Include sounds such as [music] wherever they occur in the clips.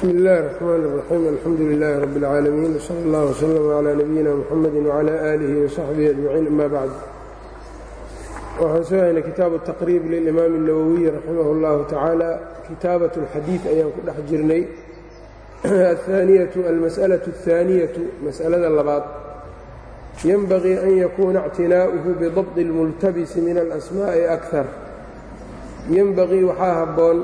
bsmi اllahi الرxmn الرaxيim alxamdu لilaahi rab اlcaalamiin wslى اllah wslm عlى nabiyina mxamedi wعlى alihi وsaxbihi ajmaciin ama bacd waxaan soo haynay kitaabu taqriib lilimaam الnawowiy raximah اllahu tacaala kitaabaة اlxadiid ayaan ku dhex jirnay [clears throat] aلثaaniyaةu almasأlaة الثaaniyaةu masأalada labaad yenbagii an yakuuna اctinaa'uhu bidabط اlmultabisi min alasmaaءi akar yenbagii waxaa habboon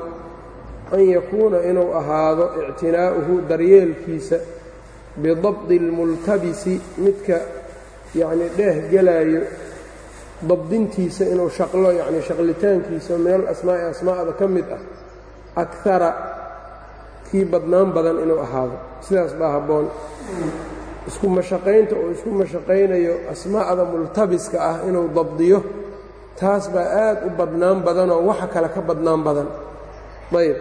an yakuuna inuu ahaado ictinaa'uhu daryeelkiisa bidabdi اlmultabisi midka yacnii dheeh gelaayo dabdintiisa inuu shaqlo yacnii shaqlitaankiisa min alasmaa'i asmaa'da ka mid ah akara kii badnaan badan inuu ahaado. Sidaas baa habboon. Isku mashaqaynta uu isku mashaqaynayo asmaa'da multabiska ah inuu dabdiyo taas baa aad u badnaan badanoo waxa kale ka badnaan badan. Ayb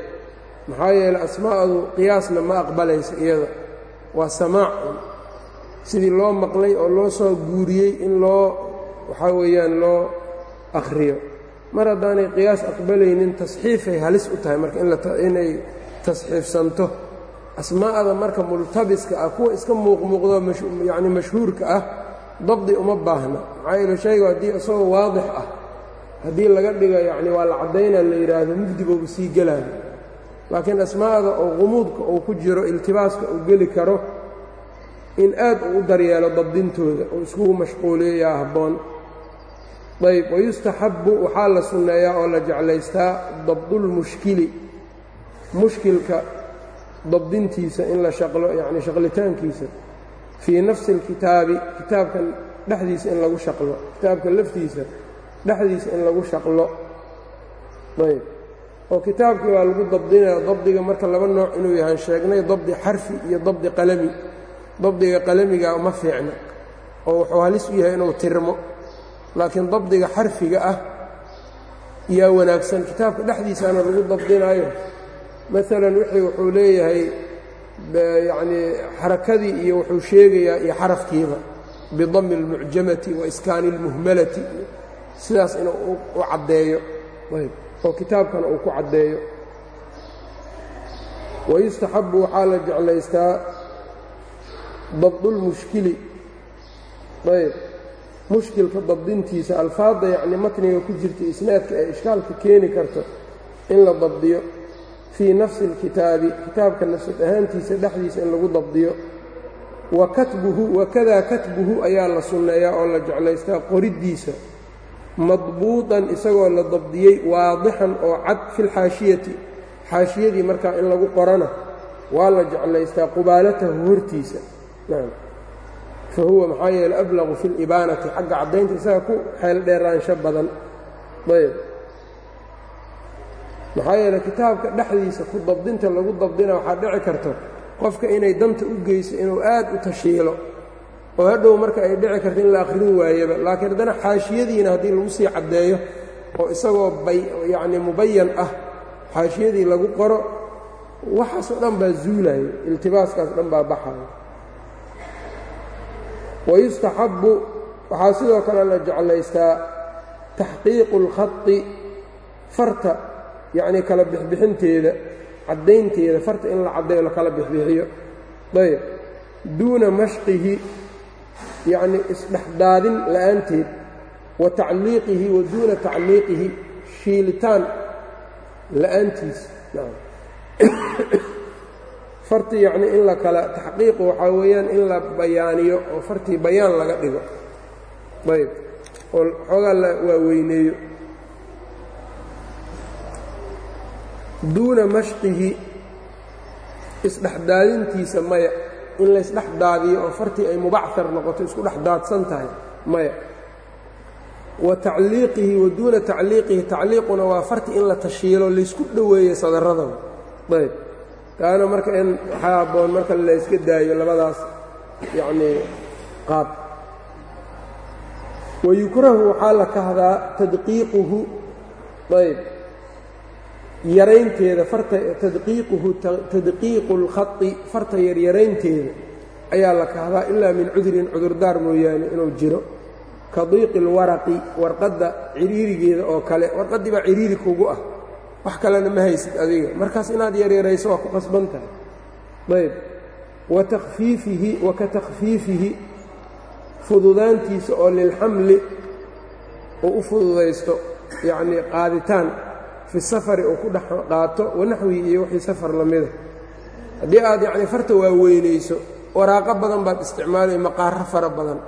maxaa yeeley asmaa'du qiyaasna ma aqbalaysa iyada. Waa samaac. Sidii loo maqlay oo loo soo guuriyey in loo waxaa weeyaan loo akhriyo. Mar haddaanay qiyaas aqbalaynin tasxiifay halis u tahay marka inay tasxiifsanto. Asmaa'da marka multabiska ah kuwa iska muuqmuuqdo yacni mashhuurka ah dabdi uma baahna. Maxaa yeele shaygu haddii isagoo waadix ah haddii laga dhigo yacni waa la caddaynaa la yidhaahdo mugdigooba sii gelaayo laakiin asmaa'da oo qumuudka uu ku jiro iltibaaska uu geli karo in aad uu u daryeelo dabdintooda oo iskugu mashquuliyayaa habboon. Ayb wayustaxabbu waxaa la sunneeyaa oo la jeclaystaa dabdulmushkili mushkilka dabdintiisa in la shaqlo yacni shaqlitaankiisa fii nafsi اlkitaabi kitaabkan dhexdiisa in lagu shaqlo kitaabka laftiisa dhexdiisa in lagu shaqlo. Ayb oo kitaabkii waa lagu dabdinaya dabdiga marka laba nooc inuu yahaan sheegnay dabdi xarfi iyo dabdi qalami. Dabdiga qalamiga uma fiicna oo wuxuu halis u yahay inuu tirmo. Laakiin dabdiga xarfiga ah yaa wanaagsan. Kitaabka dhexdiisaana lagu dabdinaayo. Maalan wixii wuxuu leeyahay yacnii xarakadii iyo wuxuu sheegayaa iyo xarafkiiba. Bidami اlmucjamati wa iskaani اlmuhmalati sidaas inuu u caddeeyo. Ayb oo kitaabkana uu ku caddeeyo. Wayustaxabbu waxaa la jeclaystaa dabdulmushkili ayb mushkilka dabdintiisa alfaadda yacni matniga ku jirta isnaadka ee ishkaalka keeni karto in la dabdiyo. Fii nafsi اlkitaabi kitaabka nafsad ahaantiisa dhexdiisa in lagu dabdiyo. Wa katbuhu wakadaa katbuhu ayaa la sunneeyaa oo la jeclaystaa qoriddiisa madbuuطan isagoo la dabdiyey waadixan oo cad fi lxaashiyati xaashiyadii markaa in lagu qorana waa la jeclaystaa qubaalatahu hortiisa. Fa huwa maxaa yeele ablaqu fi اlibaanati xagga caddaynta isaga ku xeel dheeraansho badan. Ayb. Maxaa yeele kitaabka dhexdiisa ku dabdinta lagu dabdina waxaa dhici karto qofka inay danta u geyso inuu aad u tashiilo oo hadhow marka ay dhici karto in la akhrin waayaba. Laakiin haddana xaashiyadiina haddii lagu sii caddeeyo oo isagoo yacni mubayan ah xaashiyadii lagu qoro waxaasoo dhan baa zuulayo iltibaaskaas dhan baa baxayo wayustaxabbu waxaa sidoo kale la jeclaystaa taxqiiqu اlkhati farta yacnii kala bixbixinteeda caddaynteeda farta in la caddeeyo la kala bixbixiyo. Ayb duuna mashqihi yacni isdhexdaadin la'aanteed wa tacliiqihi wa duuna tacliiqihi shiilitaan la'aantiis. [coughs] Fartii yacnii in la kala taxqiiqu waxaa weeyaan in la bayaaniyo oo fartii bayaan laga dhigo. Ayb. Oo xoogaa la waaweyneeyo. Duuna mashqihi isdhexdaadintiisa maya in laysdhex daadiyo oo fartii ay mubachar noqoto isku dhex daadsan tahay maya. Wa tacliiqihi wa duuna tacliiqihi tacliiquna waa farti in la tashiilo laysku dhoweeyo sadarradaba ayb. Taana marka in waxaa habboon marka layska daayo labadaas yacnii qaab. Wa yukrahu waxaa la kahdaa tadqiiquhu. Ayb yaraynteeda farta tadqiiquhu tadqiiqu اlkhai farta yaryaraynteeda ayaa la kahdaa ilaa min cudurin cudurdaar mooyaane inuu jiro. Ka diiqi اlwaraqi warqadda ciriirigeeda oo kale warqaddii baa ciriiri kugu ah. Wax kalena ma haysid adiga. Markaas inaad yaryarayso waa ku qasban tahay. Ayb wa takfiifihi wa ka takfiifihi fududaantiisa oo lilxamli uu u fududaysto yacnii qaaditaan fi safari uu ku dhex qaato wanaxwihi iyo wixii safar la mida haddii aad yacnii farta waaweynayso waraaqo badan baad isticmaalay maqaaro fara badan.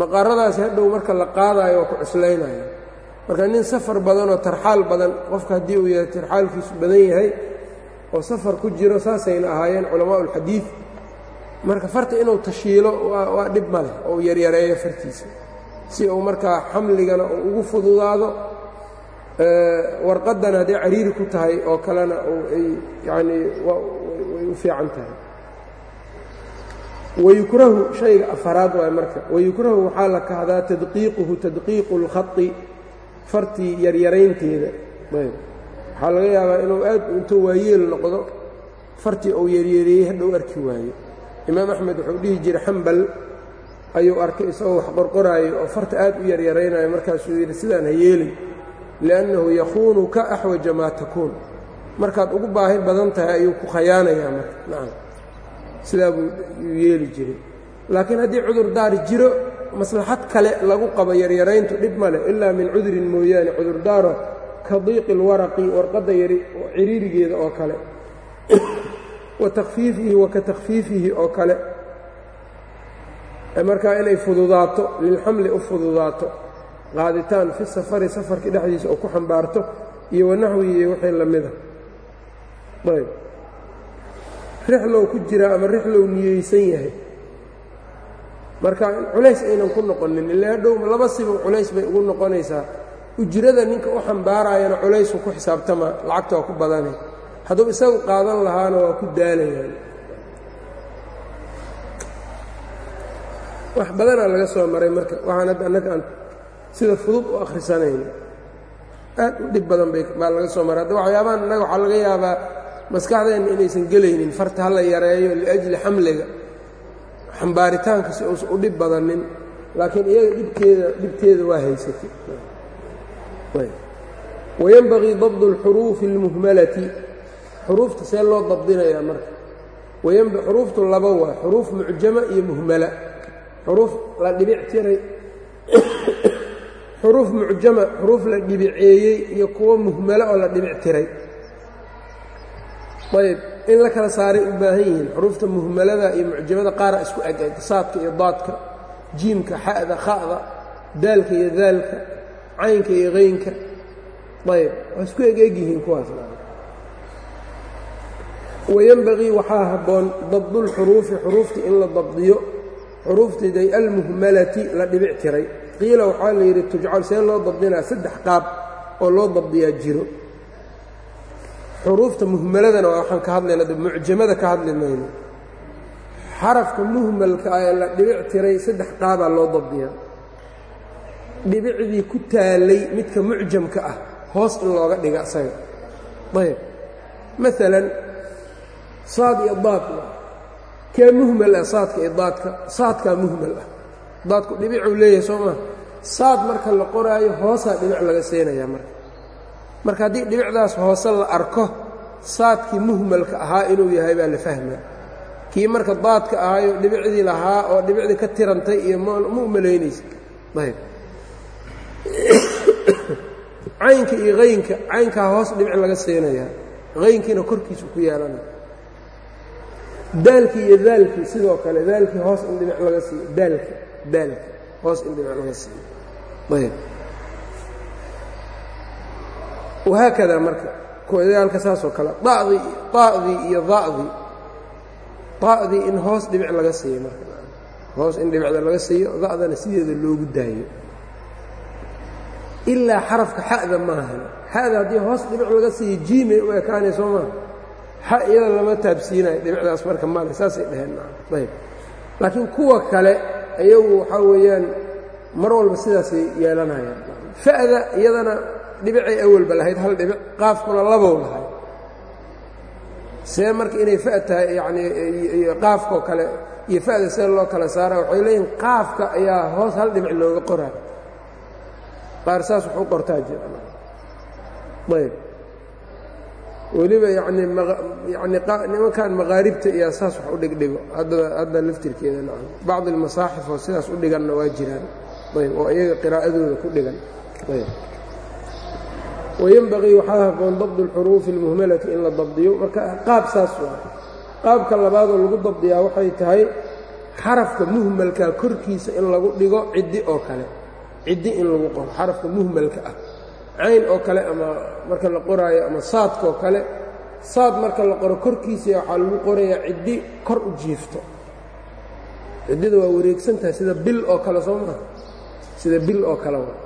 Maqaaradaasi hadhow marka la qaadaayo waa ku cuslaynaya. Marka nin safar badanoo tarxaal badan qofka haddii uu yahay tarxaalkiisu badan yahay oo safar ku jiro saasayna ahaayeen culamaa'u ulxadiid marka farta inuu tashiilo waa dhib ma leh oo yaryareeyo fartiisa. Si uu markaa xamligana uu ugu fududaado warqaddana hadday cariiri ku tahay oo kalena ay yacnii way u fiican tahay. Wayukrahu shayga afaraad waay marka. Wayukrahu waxaa la kahdaa tadqiiquhu tadqiiqu اlkhai fartii yaryaraynteeda. Waxaa laga yaabaa inuu aad intuu waayeel noqdo fartii uu yaryareeyey hadhow arki waayo. Imaam axmed wuxuu dhihi jiray xambal ayuu arkay isagoo wax qorqoraayo oo farta aad u yaryaraynayo markaasuu yidhi sidaan ha yeelin liannahu yakuunuka axwaja maa takuun markaad ugu baahi badan tahay ayuu ku khayaanayaa marka nacam sidaa buu yeeli jiray laakiin haddii cudurdaar jiro maslaxad kale lagu qabo yaryarayntu dhib ma leh ilaa min cudurin mooyaane cudurdaaro ka diiqi اlwaraqi warqadda yari ciriirigeeda oo kale wa takfiifihi wa ka oo kale markaa inay fududaato lilxamli u fududaato qaaditaan fi safari safarkii dhexdiisa oo ku xambaarto iyo wanaxwihi iyo wixii la mida ayb. Rixlow ku jiraa ama rixlow niyeysan yahay. Marka culays aynan ku noqonin ilaa hadhow laba siba culays bay ugu noqonaysaa. Ujrada ninka u xambaarayana culaysku ku xisaabtama lacagta waa ku badanay hadduu isagu qaadan lahaana waa ku daalayaan. Wax badanaa laga soo maray marka waxaan hadda annaga aan sida fudud u akhrisanayno aad u dhib badan baa laga soo maray hadda waxyaabahan innaga waxaa laga yaabaa maskaxdeenna inaysan gelaynin farta ha la yareeyo liajli xamliga xambaaritaanka si uusan u dhib badanin. Laakiin iyaga dhibkeeda dhibteeda waa haysatay. Wayanbagii dabdu اlxuruufi اlmuhmalati xuruufta see loo dabdinayaa marka. Xuruuftu laba waa xuruuf mucjama iyo muhmala. Xuruuf la dhibic xuruuf mucjama xuruuf la dhibiceeyey iyo kuwo muhmalo oo la dhibic tiray ayb in la kala saaray u baahan yihiin xuruufta muhmalada iyo mucjamada qaara isku eg eg saadka iyo daadka jiimka xa'da kha'da daalka iyo daalka caynka iyo qaynka. Ayb waa isku eg eg yihiin kuwaas. Wayanbagii waxaa habboon dabdulxuruufi xuruufta in la dabdiyo xuruuftiiday almuhmalati la dhibic qiila waxaa la yidhi tujcal see loo dabdinaa saddex qaab oo loo dabdiyaa jiro. Xuruufta muhmaladana waa waxaan ka hadlayna mucjamada ka hadli mayno. Xarafka muhmalka ah ee la dhibic tiray saddex qaabaa loo dabdiyaa. Dhibicdii ku taalay midka mucjamka ah hoos in looga dhiga isaga. Ayb. Maalan saad iyo daad kee muhmal ah saadka iyo daadka? Saadkaa muhmal ah daadku dhibicuu leeyahay soo maa saad marka la qoraayo hoosaa dhibic laga siinayaa marka. Marka haddii dhibicdaas hoose la arko saadkii muhmalka ahaa inuu yahay baa la fahmaa kii marka daadka ahaayo dhibicdii lahaa oo dhibicdii ka tirantay iyo ma umalaynaysa ayb [coughs] caynka iyo haynka caynkaa hoos dhibic laga siinayaa haynkiina korkiisu ku yeelanaya daalkii iyo daalkii sidoo kale daalkii hoos in dhibic laga siiyo. Daalka daalka hoos in dhibic laga siiyo. Ayb. Wahaakada marka daalka saasoo kale da'dii da'dii iyo da'dii da'dii in hoos dhibic laga siiyo marka. Hoos in dhibicda laga siiyo da'dana sideeda loogu daayo. Ilaa xarafka xa'da maahan xa'da haddii hoos dhibic laga siiyo jiimay u ekaanay soo maa xa iyada lama taabsiinayo dhibicdaas marka male saasay dhaheen ayb. Laakiin kuwa kale iyagu waxaa weeyaan mar walba sidaasay yeelanayaan. Fa'da iyadana dhibicay awalba lahayd hal dhibic qaafkuna labow lahay see marka inay fa tahay yanii qaafkao kale iyo fa'da see loo kala saara waxay leeyihiin qaafka ayaa hoos hal dhibic looga qoraa qaar saas waxu qortaa jira. Ayb weliba yani nimankan maqaaribta iyo saas wax u dhigdhigo. Hadda laftirkeeda nacam. Bacdi almasaaxif oo sidaas u dhiganna waa jiraan. Ayb oo iyaga qiraa'adooda ku dhigan. Ayb wayenbaqii waxaa haboon dabdu اlxuruufi اlmuhmalati in la dabdiyo. Marka qaab saas waa qaabka labaadoo lagu dabdiyaa waxay tahay xarafka muhmalka korkiisa in lagu dhigo ciddi oo kale. Ciddi in lagu qoro xarafka muhmalka ah cayn oo kale ama marka la qoraayo ama saadkaoo kale saad marka la qoro korkiisa waxaa lagu qorayaa ciddi kor u jiifto. Ciddida waa wareegsan tahay sida bil oo kale soo maa sida bil oo kale waa.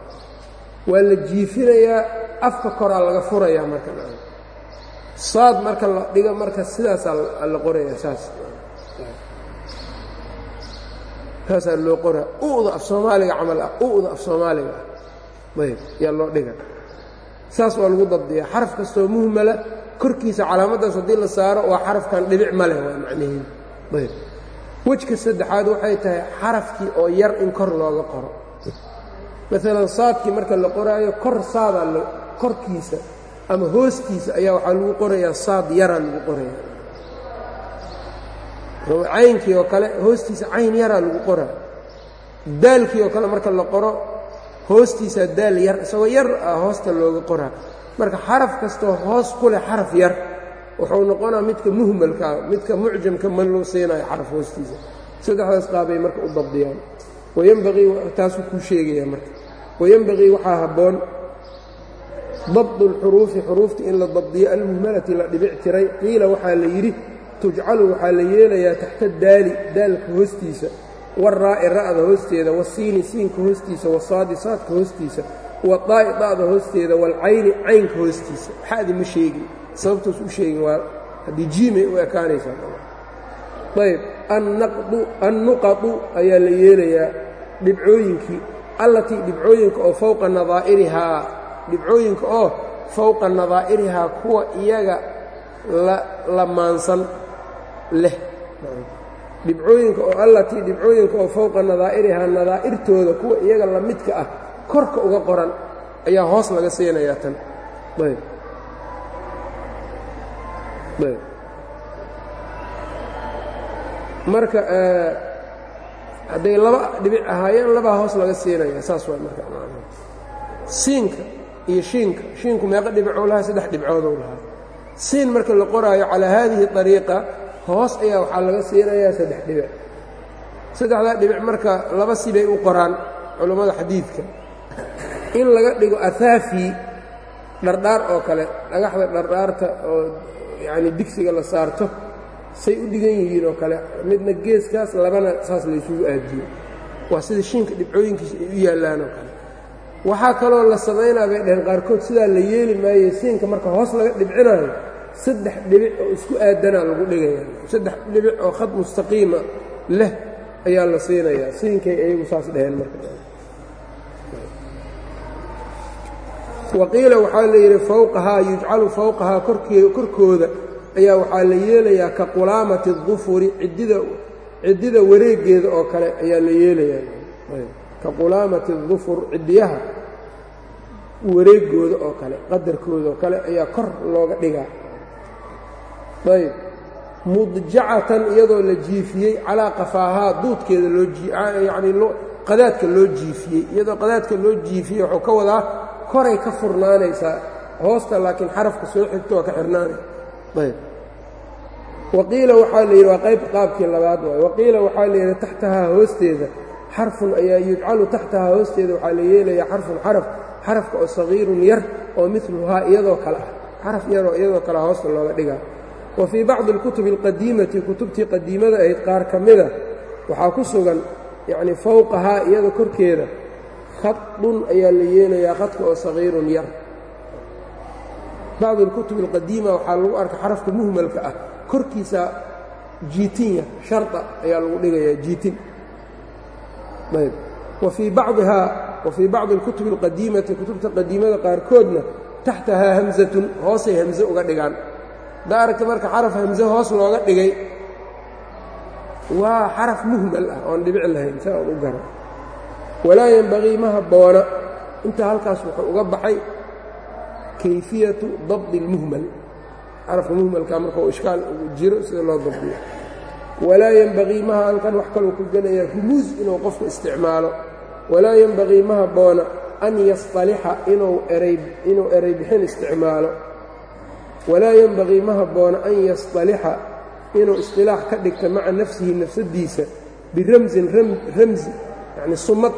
Waa la jiifinayaa afka koraa laga furayaa marka saad marka la dhigo marka sidaasaa la qorayaa saas. Saasaa loo qoraa. U'da af soomaaliga camal ah u'da af soomaaliga ah. Ayb yaa loo dhiga saas waa lagu dabdiyaa. Xaraf kastoo muhmala korkiisa calaamaddaas haddii la saaro waa xarafkan dhibic ma leh waa macnaheedu ayb. Wejka saddexaad waxay tahay xarafkii oo yar in kor looga qoro. Maalan saadkii marka la qoraayo kor saadaa korkiisa ama hoostiisa ayaa waxaa lagu qorayaa saad yaraa lagu qoraya caynkii oo kale hoostiisa cayn yaraa lagu qoraa. Daalkii oo kale marka la qoro hoostiisaa daal yar isagoo yar ah hoosta looga qoraa marka xaraf kastoo hoos ku leh xaraf yar wuxuu noqonaa midka muhmalkaa midka mucjamka ma loo siinayo xaraf hoostiisa. Saddexdaas qaabay marka u dabdiyaan. Wayenbaqii taasuu kuu sheegaya marka. Wayenbaqii waxaa habboon dabdu اlxuruufi xuruufta in la dabdiyo almuhmalati la dhibic tiray qiila waxaa la yidhi tujcalu waxaa la yeelayaa taxta daali daalka hoostiisa waraa'i ra'da hoosteeda wasiini siinka hoostiisa wasaadi saadka hoostiisa wadaa'i da'da hoosteeda waalcayni caynka hoostiisa. Xadi ma sheegin? Sababtoos u sheegin waa haddii jiimay u ekaanaysaa. Ayb annuqadu ayaa la yeelayaa dhibcooyinkii allatii dhibcooyinka oo fowqa nadaa'irihaa dhibcooyinka oo fowqa nadaa'irihaa kuwa iyaga la maansan leh dhibcooyinka oo allatii dhibcooyinka oo fowqa nadaa'irihaa nadaa'irtooda kuwa iyaga la midka ah korka uga qoran ayaa hoos laga siinayaa tan. Ayb. Ayb. Marka hadday laba dhibic ahaayeen labaa hoos laga siinaya saas waa marka siinka iyo shiinka. Shiinku meeqa dhibicou lahaa saddex dhibcoodou lahaa. Siin marka la qoraayo calaa haadihi ariiqa hoos ayaa waxaa laga siinayaa saddex dhibic. Saddexdaa dhibic marka laba sibay u qoraan culammada xadiidka. In laga dhigo ahaafi dhardhaar oo kale dhagaxda dhardhaarta oo yacni digsiga la saarto say u dhigan yihiin oo kale midna geeskaas labana saas laysugu aadiyo waa sida shiinka dhibcooyinkiisa ay u yaallaan oo kale. Waxaa kaloo la samaynaa bay dhaheen qaarkood sidaa la yeeli maaye siinka marka hoos laga dhibcinaayo saddex dhibic oo isku aadanaa lagu dhigaya. Saddex dhibic oo khad mustaqiima leh ayaa la siinayaa. Siinkay ayagu saas dhaheen marka. Waqiila waxaa la yidhi fowqahaa yujcalu fowqahaa korkooda. Ayaa waxaa la yeelayaa ka qulaamati dufuri ciddida wareeggeeda oo kale ayaa la yeelayaa. Ka qulaamati dufur ciddiyaha wareegooda oo kale qadarkooda oo kale ayaa kor looga dhigaa ayb. Mudjacatan iyadoo la jiifiyey calaa qafaahaa duudkeeda loo yacni qadaadka loo jiifiyey. Iyadoo qadaadka loo jiifiyey wuxuu ka wadaa koray ka furnaanaysaa hoosta laakiin xarafka soo xigto waa ka xirnaanay. Ayb. Waqiila waxaa la yidhi waa qayb qaabkii labaad waay waqiila waxaa la yidhi taxtahaa hoosteeda xarfun ayaa yujcalu taxtahaa hoosteeda waxaa la yeelayaa xarfun xaraf xarafka oo sagiirun yar oo miluhaa iyadoo kale ah. Xaraf yaroo iyadoo kale hoosta looga dhigaa wa fii bacdi alkutubi alqadiimati kutubtii qadiimada ahayd qaar ka mida waxaa ku sugan yacnii fowqahaa iyada korkeeda khadun ayaa la yeelayaa khadka oo sagiirun yar. Bacdi alkutubi alqadiima waxaa lagu arka xarafka muhmalka ah korkiisa jiitinya sharda ayaa lagu dhigayaa jiitin ayb. Wa fii bacdihaa wa fii bacdi alkutubi alqadiimati kutubta qadiimada qaarkoodna taxtahaa hamsatun hoosay hamse uga dhigaan haddaa aragta marka xaraf hamse hoos looga dhigay waa xaraf muhmal ah oon dhibic lahayn saa aan u gara walaa yenbagii ma habboona intaa halkaas wuxuu uga baxay kayfiyatu dabdi اlmuhmal xarafka muhmalka markau ishkaal ugu jiro sida loo dabdiyo. Walaa yenbagii maha halkan wax kaluu ku gelayaa rumuus inuu qofku isticmaalo. Walaa yenbagii ma habboona an yastalixa inuu eray inuu eray bixin isticmaalo walaa yenbagii ma habboona an yastalixa inuu istilaax ka dhigta maca nafsihi nafsaddiisa biramsin ramsi yacni sumad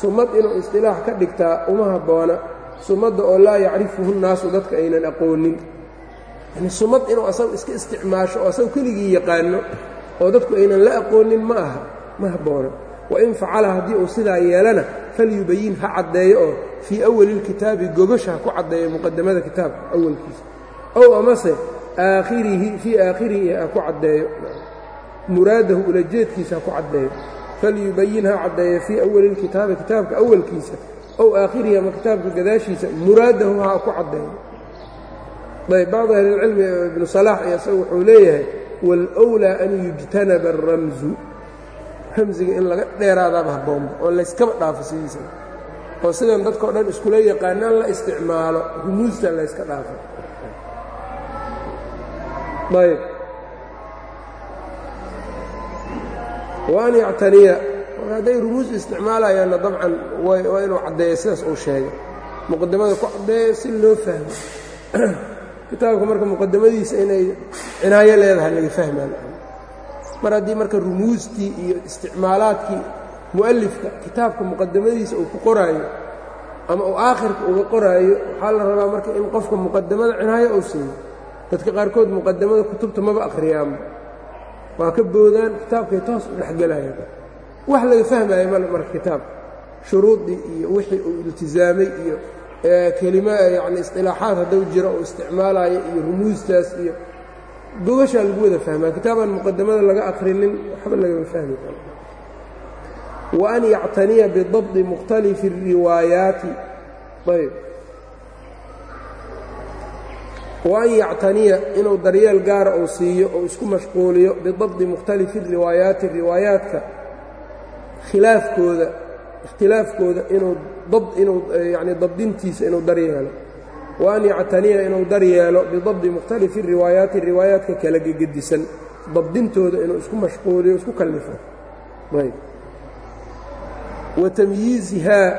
sumad inuu istilaax ka dhigtaa uma habboona sumadda oo laa yacrifuhu nnaasu dadka aynan aqoonin. Yani sumad inuu asagu iska isticmaasho oo asagu keligii yaqaano oo dadku aynan la aqoonin ma aha ma habboona. Wain facala haddii uu sidaa yeelana falyubayin ha caddeeyo oo fii awali اlkitaabi gogosha ha ku caddeeyo muqadamada kitaabka awalkiisa ow amase aakhirihi fii aakhirihi ha ku caddeeyo. Muraadahu ulajeedkiisa ha ku caddeeyo. Falyubayin ha caddeeya fii awali lkitaabi kitaabka awalkiisa aw aakhirihi ama kitaabka gadaashiisa muraadahu ha ku caddeeyo. Ayb bacdu ahlicilmi ibnu salaax iyo isagu wuxuu leeyahay waalwlaa an yujtanaba aramsu ramziga in laga dheeraadaaba habboonba oo layskaba dhaafo sidiisa. Oo sidan dadkao dhan iskula yaqaanaan la isticmaalo rumuusta layska dhaafo ayb. Waan yactaniya. Hadday rumuus isticmaalayaanna dabcan waa inuu caddeeyo sidaas uu sheegay. Muqadamada ku caddeeyo si loo fahmo. [clears throat] Kitaabka marka muqadamadiisa inay cinaayo leedahay laga fahmaan. Mar haddii marka rumuustii iyo isticmaalaadkii mu'alifka kitaabka muqadamadiisa uu ku qoraayo ama uu aakhirka uga qoraayo waxaa la rabaa marka in qofka muqadamada cinaayo uu siiyo dadka qaarkood muqadamada kutubta maba akhriyaanba waa ka boodaan kitaabkay toos u dhexgelayaan wax laga fahmaayo male marka kitaabka shuruuddii iyo wixii uu iltisaamay iyo kelima yacni istilaaxaad hadduu jiro uu isticmaalayo iyo rumuustaas iyo gogashaa lagu wada fahmaa. Kitaabaan muqadamada laga akhrinin waxba lagama fahmi karo. Wa an yactaniya bidabdi mukhtalifi الriwaayaati wa an yactaniya inuu daryeel gaara uu siiyo oo isku mashquuliyo bidabdi mukhtalifi الriwaayaati riwaayaadka khilaafkooda ikhtilaafkooda inuu inuu yacni dabdintiisa inuu daryeelo. Wa an yactaniya inuu daryeelo bidabdi mukhtalifi riwaayaati riwaayaadka kala gegedisan dabdintooda inuu isku mashquuliyo isku kallifo ayb. Wa tamyiizihaa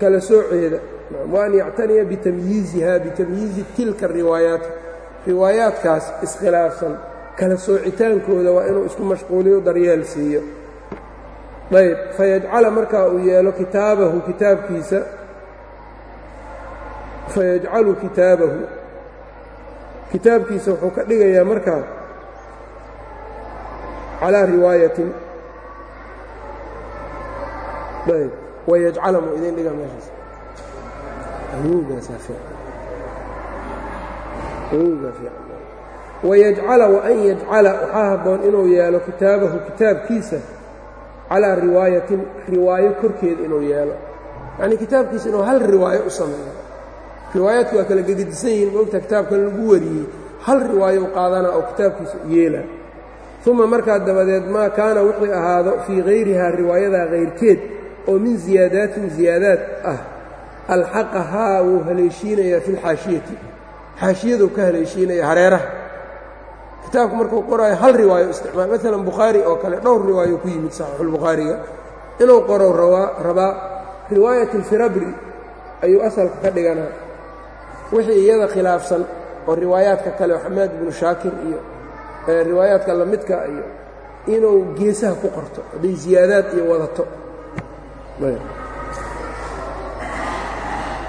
kala sooceeda wa an yactaniya bitamyiizihaa bitamyiizi tilka riwaayaati riwaayaadkaas iskhilaafsan kala soocitaankooda waa inuu isku mashquuliyo daryeel siiyo ayb fayajcala markaa uu yeelo kitaabahu kitaabkiisa fayajcalu kitaabahu kitaabkiisa wuxuu ka dhigayaa markaa calaa riwaayatin ayb wayajcala mu idin dhiga meeshaas wayajcala waan yajcala waxaa habboon inuu yeelo kitaabahu kitaabkiisa calaa riwaayatin riwaayo korkeeda inuu yeelo yacnii kitaabkiisa inuu hal riwaayo u sameeyo riwaayaadku waa kala gegedisan yihiin moogta kitaabkan lagu wariyey hal riwaayo u qaadanaa oo kitaabkiisa yeelaa uma markaa dabadeed maa kaana wixii ahaado fii hayrihaa riwaayadaa hayrkeed oo min ziyaadaatin ziyaadaad ah alxaqahaa wuu haleeshiinayaa fi lxaashiyati xaashiyaduu ka haleeshiinaya hareeraha. Kitaabku markuu qoraayo hal riwaayo isticmaal. Maalan bukhaari oo kale dhowr riwaayo ku yimid saxiixulbukhaariga inuu qoro rabaa riwaayat alfirabri ayuu asalka ka dhiganaa. Wixii iyada khilaafsan oo riwaayaadka kale xamaad binu shaakir iyo riwaayaadka lamidka iyo inuu geesaha ku qorto hadday ziyaadaad iyo wadato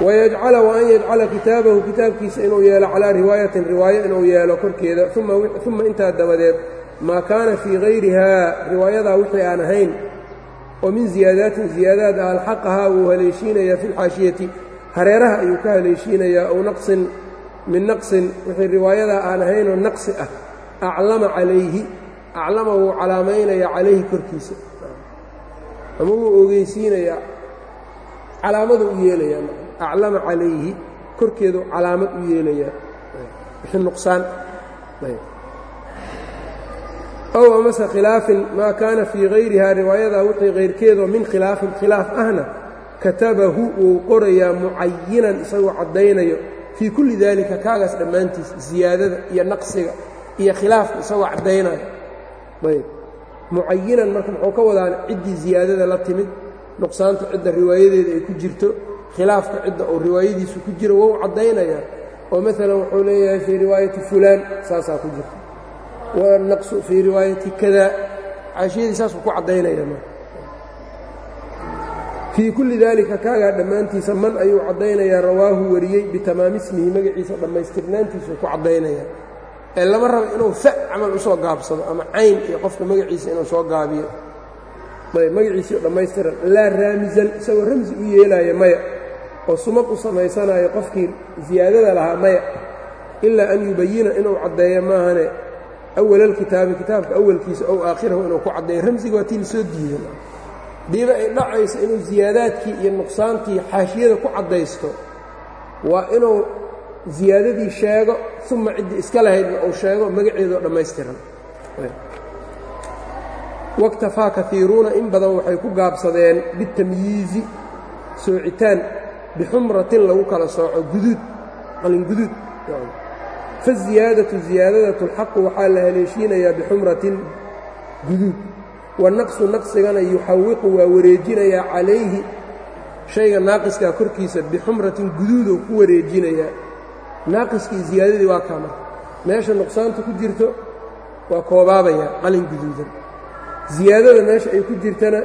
wayajcala waan yajcala kitaabahu kitaabkiisa inuu yeelo calaa riwaayatin riwaayo inuu yeelo korkeeda uma intaa dabadeed maa kaana fii hayrihaa riwaayadaa wixii aan ahayn oo min ziyaadaatin ziyaadaad ah alxaqahaa wuu haleeshiinayaa fi lxaashiyati hareeraha ayuu ka haleeshiinayaa ow naqsin min naqsin wixii riwaayadaa aan ahaynoo naqsi ah aclama calayhi aclama wuu calaamaynayaa calayhi korkiisa ama wuu ogeysiinayaa calaamadu u yeelayaa aclama calayhi korkeedu calaamad u yeelayaa wixii nuqsaan. Ow amase khilaafin maa kaana fii hayrihaa riwaayadaa wixii hayrkeedoo min khilaafin khilaaf ahna katabahu wuu qorayaa mucayinan isagoo caddaynayo. Fii kulli daalika kaagaas dhammaantiis ziyaadada iyo naqsiga iyo khilaafka isagoo caddaynaya ayb. Mucayinan marka muxuu ka wadaan ciddii ziyaadada la timid nuqsaanta cidda riwaayadeeda ay ku jirto khilaafka cidda uu riwaayadiisu ku jiro wou caddaynaya oo maalan wuxuu leeyahay fii riwaayati fulaan saasaa ku jirta. Wanaqsu fii riwaayati kada caashiyadii saasuu ku caddaynaya marka. Fii kulli daalika kaagaa dhammaantiisa man ayuu caddaynayaa rawaahu wariyey bitamaami ismihi magaciisa dhammaystirnaantiisuu ku caddaynaya ee lama rabo inuu fa camal u soo gaabsado ama cayn iyo qofka magaciisa inuu soo gaabiyo. Magaciisii dhammaystiran laa raamisan isagoo ramsi u yeelaayo maya oo sumad u samaysanaayo qofkii ziyaadada lahaa maya ilaa an yubayina inuu caddeeyo maahane awalalkitaabi kitaabka awalkiisa ow aakhirahu inuu ku caddeeyo. Ramsiga waa tii la soo diidan hadiiba ay dhacayso inuu ziyaadaadkii iyo nuqsaantii xaashiyada ku caddaysto waa inuu ziyaadadii sheego uma ciddii iska lahaydna uu sheego magaceedoo dhammaystiran. Waktafaa kaiiruuna in badan waxay ku gaabsadeen bitamyiizi soocitaan bixumratin lagu kala sooco guduud qalinguduud faziyaadatu ziyaadadatu lxaqu waxaa la haleeshiinayaa bixumratin guduud wanaqsu naqsigana yuxawiqu waa wareejinayaa calayhi shayga naaqiskaa korkiisa bixumratin guduudoo ku wareejinayaa naaqiskii ziyaadadii waa kaa marka meesha nuqsaanta ku jirto waa koobaabayaa qalin guduudan ziyaadada meesha ay ku jirtana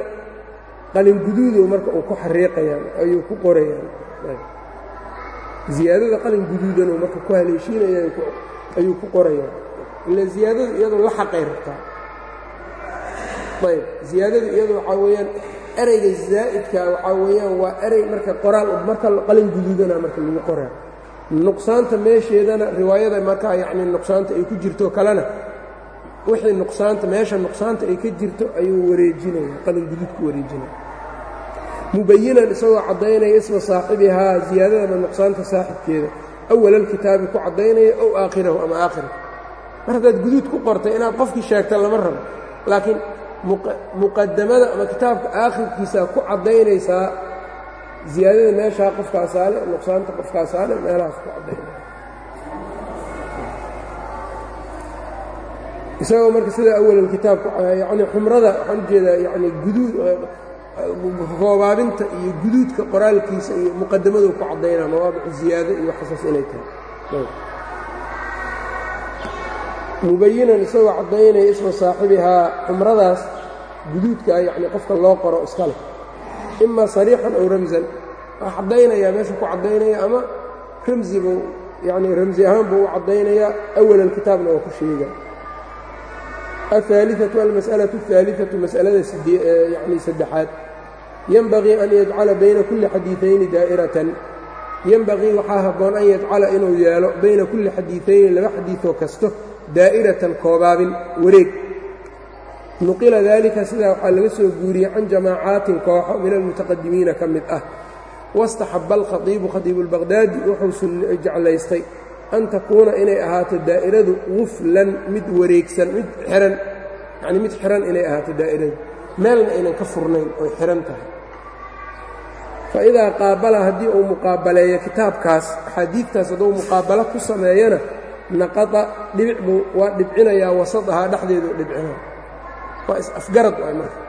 qalin guduudow marka uu ku xariiqayaan ayuu ku qorayaan. Ziyaadada qalin guduudanuu marka ku haleeshiinaya ayuu ku qorayaan. Ila ziyaadadu iyadu la xaqay rabtaa ayb ziyaadadu iyadu waxaa weeyaan ereyga zaa'idka waxaa weeyaan waa erey marka qoraal marka qalin guduudana marka lagu qoraa nuqsaanta meesheedana riwaayada markaa yacni nuqsaanta ay ku jirto kalena wixii nuqsaanta meesha nuqsaanta ay ka jirto ayuu wareejinaya qalin guduud ku wareejinaya mubayinan isagoo caddaynaya isma saaxibihaa ziyaadadama nuqsaanta saaxibkeeda. Awalalkitaabi ku caddaynaya ow aakhirahu ama aakhirahu. Mar haddaad guduud ku qortay inaad qofkii sheegta lama rabo laakiin muqadamada ama kitaabka aakhirkiisaa ku caddaynaysaa ziyaadada meeshaa qofkaasaa le nuqsaanta qofkaasaa le meelahaas ku caddaynaya isagoo marka sida awalkitaabku yani xumrada waxaan u jeedaa yani guduud koobaabinta iyo guduudka qoraalkiisa iyo muqadamaduu ku caddaynaa mawaadicu ziyaado iyo waxasaas inay tahay. Mubayinan isagoo caddaynaya isma saaxibihaa xumradaas guduudkaa yani qofka loo qoro iska leh. Ima sariixan ow ramsan waa caddaynayaa meesha ku caddaynaya ama ramsi buu yani ramsi ahaan buu u caddaynayaa awalalkitaabna waa ku sheega aلثaaliثaةu almasأlaة الثaaliثaةu masأalada yani saddexaad yenbagii an yajcala bayna kulli xadiiثayni daa'iratan yenbagii waxaa habboon an yajcala inuu yeelo bayna kulli xadiiثayni laba xadiiثoo kasto daa'iratan koobaabin wareeg nuqila dalika sidaa waxaa laga soo guuriyey can jamaacaatin kooxo min almutaqadimiina ka mid ah waاstaxaba alkhaiibu khaiibu اlbaqhdaadi wuxuu jeclaystay an takuuna inay ahaato daa'iradu guflan mid wareegsan mid xihan yacni mid xihan inay ahaato daa'iradu. Meelna aynan ka furnayn oy xihan tahay. Fa idaa qaabala haddii uu muqaabaleeyo kitaabkaas axaadiidtaas hadduu muqaabalo ku sameeyana naqada dhibic buu waa dhibcinayaa wasadahaa dhexdeeduu dhibcinaa waa is-afgarad waay marka.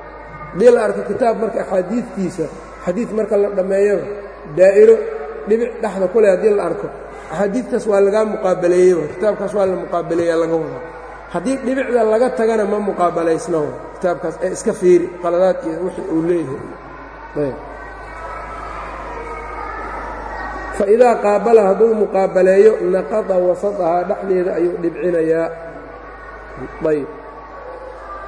Haddii la arko kitaab marka axaadiidtiisa xadiid marka la dhammeeyaba daa'iro dhibic dhexda ku leh haddii la arko axaadiidtaas waa lagaa muqaabaleeyey kitaabkaas waa la muqaabaleeya laga wadaa haddii dhibicda laga tagana ma muqaabalaysna kitaabkaas ee iska fiiri iyo wixii uu leeyahay. Fa idaa qaabala hadduu muqaabaleeyo naqada wasadahaa dhexdeeda ayuu dhibcinayaa. Ayb.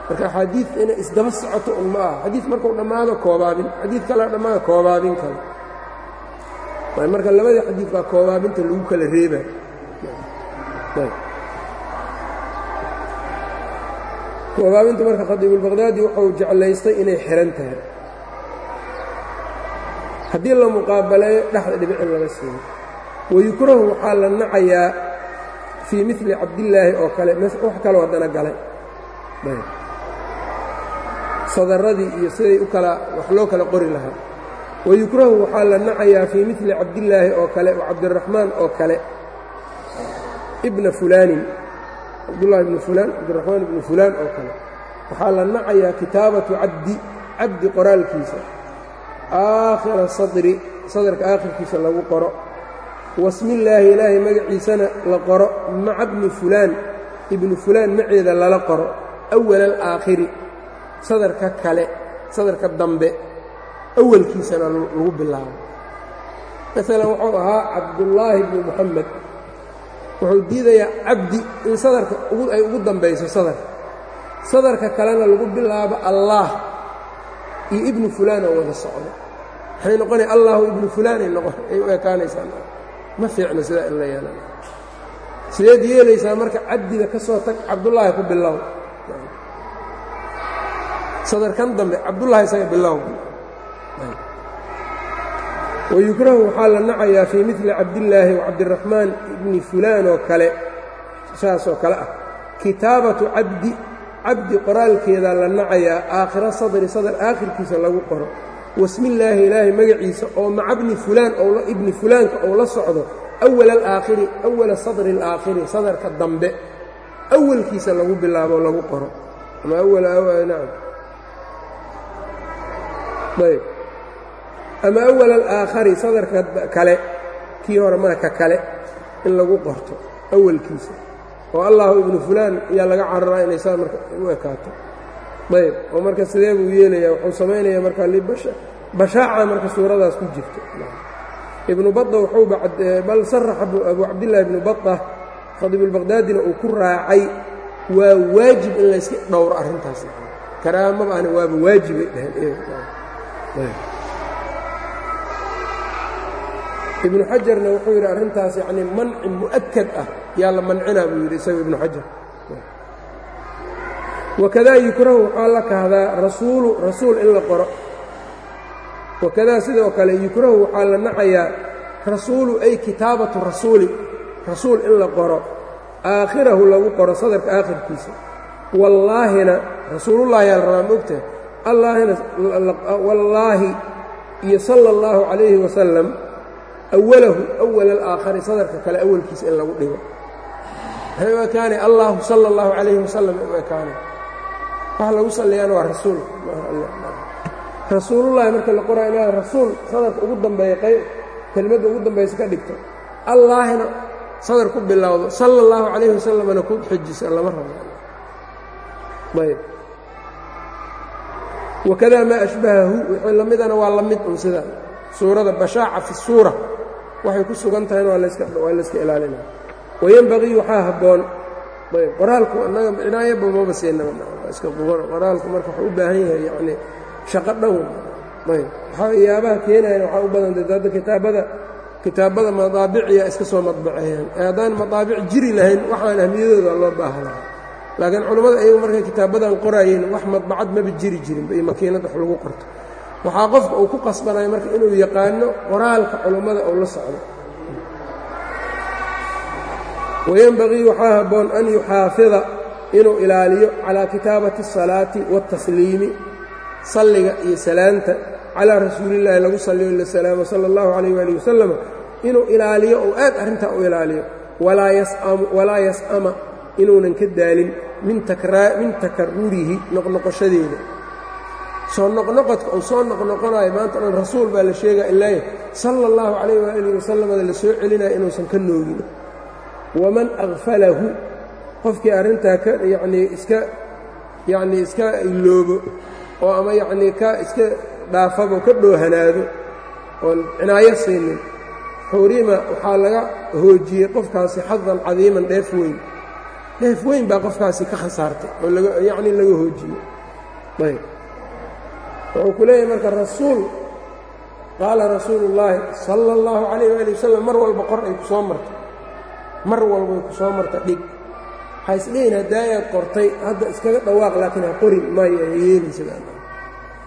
Marka axaadiidka inay isdaba socoto un ma aha. Xadiid markuu dhammaado koobaabin xadiid kale dhammaado koobaabin kale marka labadii xadiid baa koobaabinta lagu kala reebay koobaabinta marka khadiibulbaqhdaadi wuxuu jeclaystay inay xihan tahay. Haddii la muqaabaleeyo dhexda dhibicin laga siiyo wayukrahu waxaa la nacayaa fii mili cabdillaahi oo kale. Wax kaloo haddana galay. Sadaradii iyo siday u kala wax loo kala qori lahaa wayukrahu waxaa la nacayaa fii midli cabdillaahi oo kale cabdiraxmaan oo kale ibna fulaanin cabdullahi ibni fulaan cabdiraxmaan ibni fulaan oo kale waxaa la nacayaa kitaabatu cabdi cabdi qoraalkiisa aakhira sadri sadarka aakhirkiisa lagu qoro wasmillaahi ilaahay magaciisana la qoro maca bni fulaan ibnu fulaan maceeda lala qoro awala alaakhiri sadarka kale sadarka dambe awalkiisana lagu bilaabo maalan wuxuu ahaa cabdullaahi bni muxamed wuxuu diidayaa cabdi in sadarka ay ugu dambayso sadarka. Sadarka kalena lagu bilaabo allaah iyo ibnu fulaan oo wada socdo. Waxay noqonaya allahu ibnu fulaanay noqon ay u ekaanaysaa ma fiicno sidaa in la yeelan sideed yeelaysaa marka cabdiga ka soo tag cabdullaahi ku bilow? Sadarkan dambe cabdullaahi isaga bilow wayukrahu waxaa la nacayaa fii midli cabdillaahi wacabdiraxmaan ibni fulaan oo kale saasoo kale ah kitaabatu cabdi cabdi qoraalkeedaa la nacayaa aakhira sadri sadar aakhirkiisa lagu qoro wasmillaahi ilaahay magaciisa oo maca bni fulaan ibni fulaanka ou la socdo awala alaakhiri awala sadri alaakhiri sadarka dambe awalkiisa lagu bilaabo lagu qoro ama awalnacam ayb ama awala alaakhari sadarka kale kii hore marka kale in lagu qorto awalkiisa. Oo allahu ibnu fulaan ayaa laga cararaa inay saa marka u ekaato. Ayb oo marka sidee buu yeelayaa wuxuu samaynayaa marka bashaaca marka suuradaas ku jirto. Ibnu bada wuxuuba bal saraxa abu cabdillahi ibnu bada khadiibulbaqdaadina uu ku raacay waa waajib in layska dhowro arrintaas. Karaamaba ahna waaba waajibay dheheen ibnu xajarna wuxuu yidhi arrintaas yacnii manci mu'akad ah yaa la mancinaa buu yidhi isaga ibnu xajar wakadaa yukrahu waxaa la kahdaa rasuulu rasuul in la qoro. Wakadaa sidoo kale yukrahu waxaa la nacayaa rasuulu ay kitaabatu rasuuli rasuul in la qoro. Aakhirahu lagu qoro sadarka aakhirkiisa. Wallaahina rasuulullaahi aa la rabaa maogtahay allaahina wallaahi iyo sala اllahu calayhi wasalam awalahu awala alaakhari sadarka kale awalkiisa in lagu dhigo maxay u ekaanay allahu sala اllahu calayhi wasalam u ekaanay wax lagu salliyaana waa rasuul rasuulullahi marka la qoraa inaad rasuul sadarka ugu dambeeya qayb kelmadda ugu dambaysa ka dhigto allaahina sadar ku bilowdo sala اllahu calayhi wasalamna ku xijisa lama rabo ayb wakadaa maa ashbahahu wixii la midana waa la un sida suurada bashaaca fi suura waxay ku sugan tahayna waa layska ilaalinaya wayenbagii waxaa habboon. Qoraalku annaga cinaayaba maba siinaiska qoraalku marka waxuu u baahan yahay yacnii shaqo dhan ayb waxaa yaabaha keenayan waxaa u badan hadda kitaabada kitaabada madaabiciya iska soo madbaceeyaan ee haddaan madaabic jiri lahayn waxaan ahmiyadooda loo baaha lahaa. Laakiin culammada ayagu markay kitaabadan qoraayeen wax madbacad maba jiri jirinba iyo makiinad wax lagu qorto waxaa qofka uu ku qasbanaya marka inuu yaqaano qoraalka culummada uu la socdo. Wayenbagii waxaa haboon an yuxaafida inuu ilaaliyo calaa kitaabati asalaati waاtasliimi salliga iyo salaanta calaa rasuuliillaahi lagu salliyo ila salaamo sala allahu calayh waali wasalam inuu ilaaliyo ou aad arrintaa u ilaaliyo. Walaa yas'ama inuunan ka daalin min takarurihi noqnoqoshadeeda soo noqnoqodka uu soo noqnoqonayo maanta dhan rasuul baa la sheegaa ilaahi sala اllahu calayh waalih wasalamada la soo celinaya inuusan ka noogin. Waman akfalahu qofkii arrintaa ka yacnii iska yacnii iska iloobo oo ama yacnii ka iska dhaafabo ka dhoohanaado oon cinaayo siinin xurima waxaa laga hoojiyey qofkaasi xadan cadiiman dheef weyn. Dheef weyn baa qofkaasi ka khasaartay oo laga yacnii laga hoojiyey wuxuu ku leeyahay marka rasuul qaala rasuulu اllaahi sala اllahu calayh waali wasalam mar walba qor ay ku soo martay. Mar walbay ku soo marta dhig. Waxaa isleeyihin hadaayaad qortay hadda iskaga dhawaaq laakiin ha qorin maayo ay yeelaysa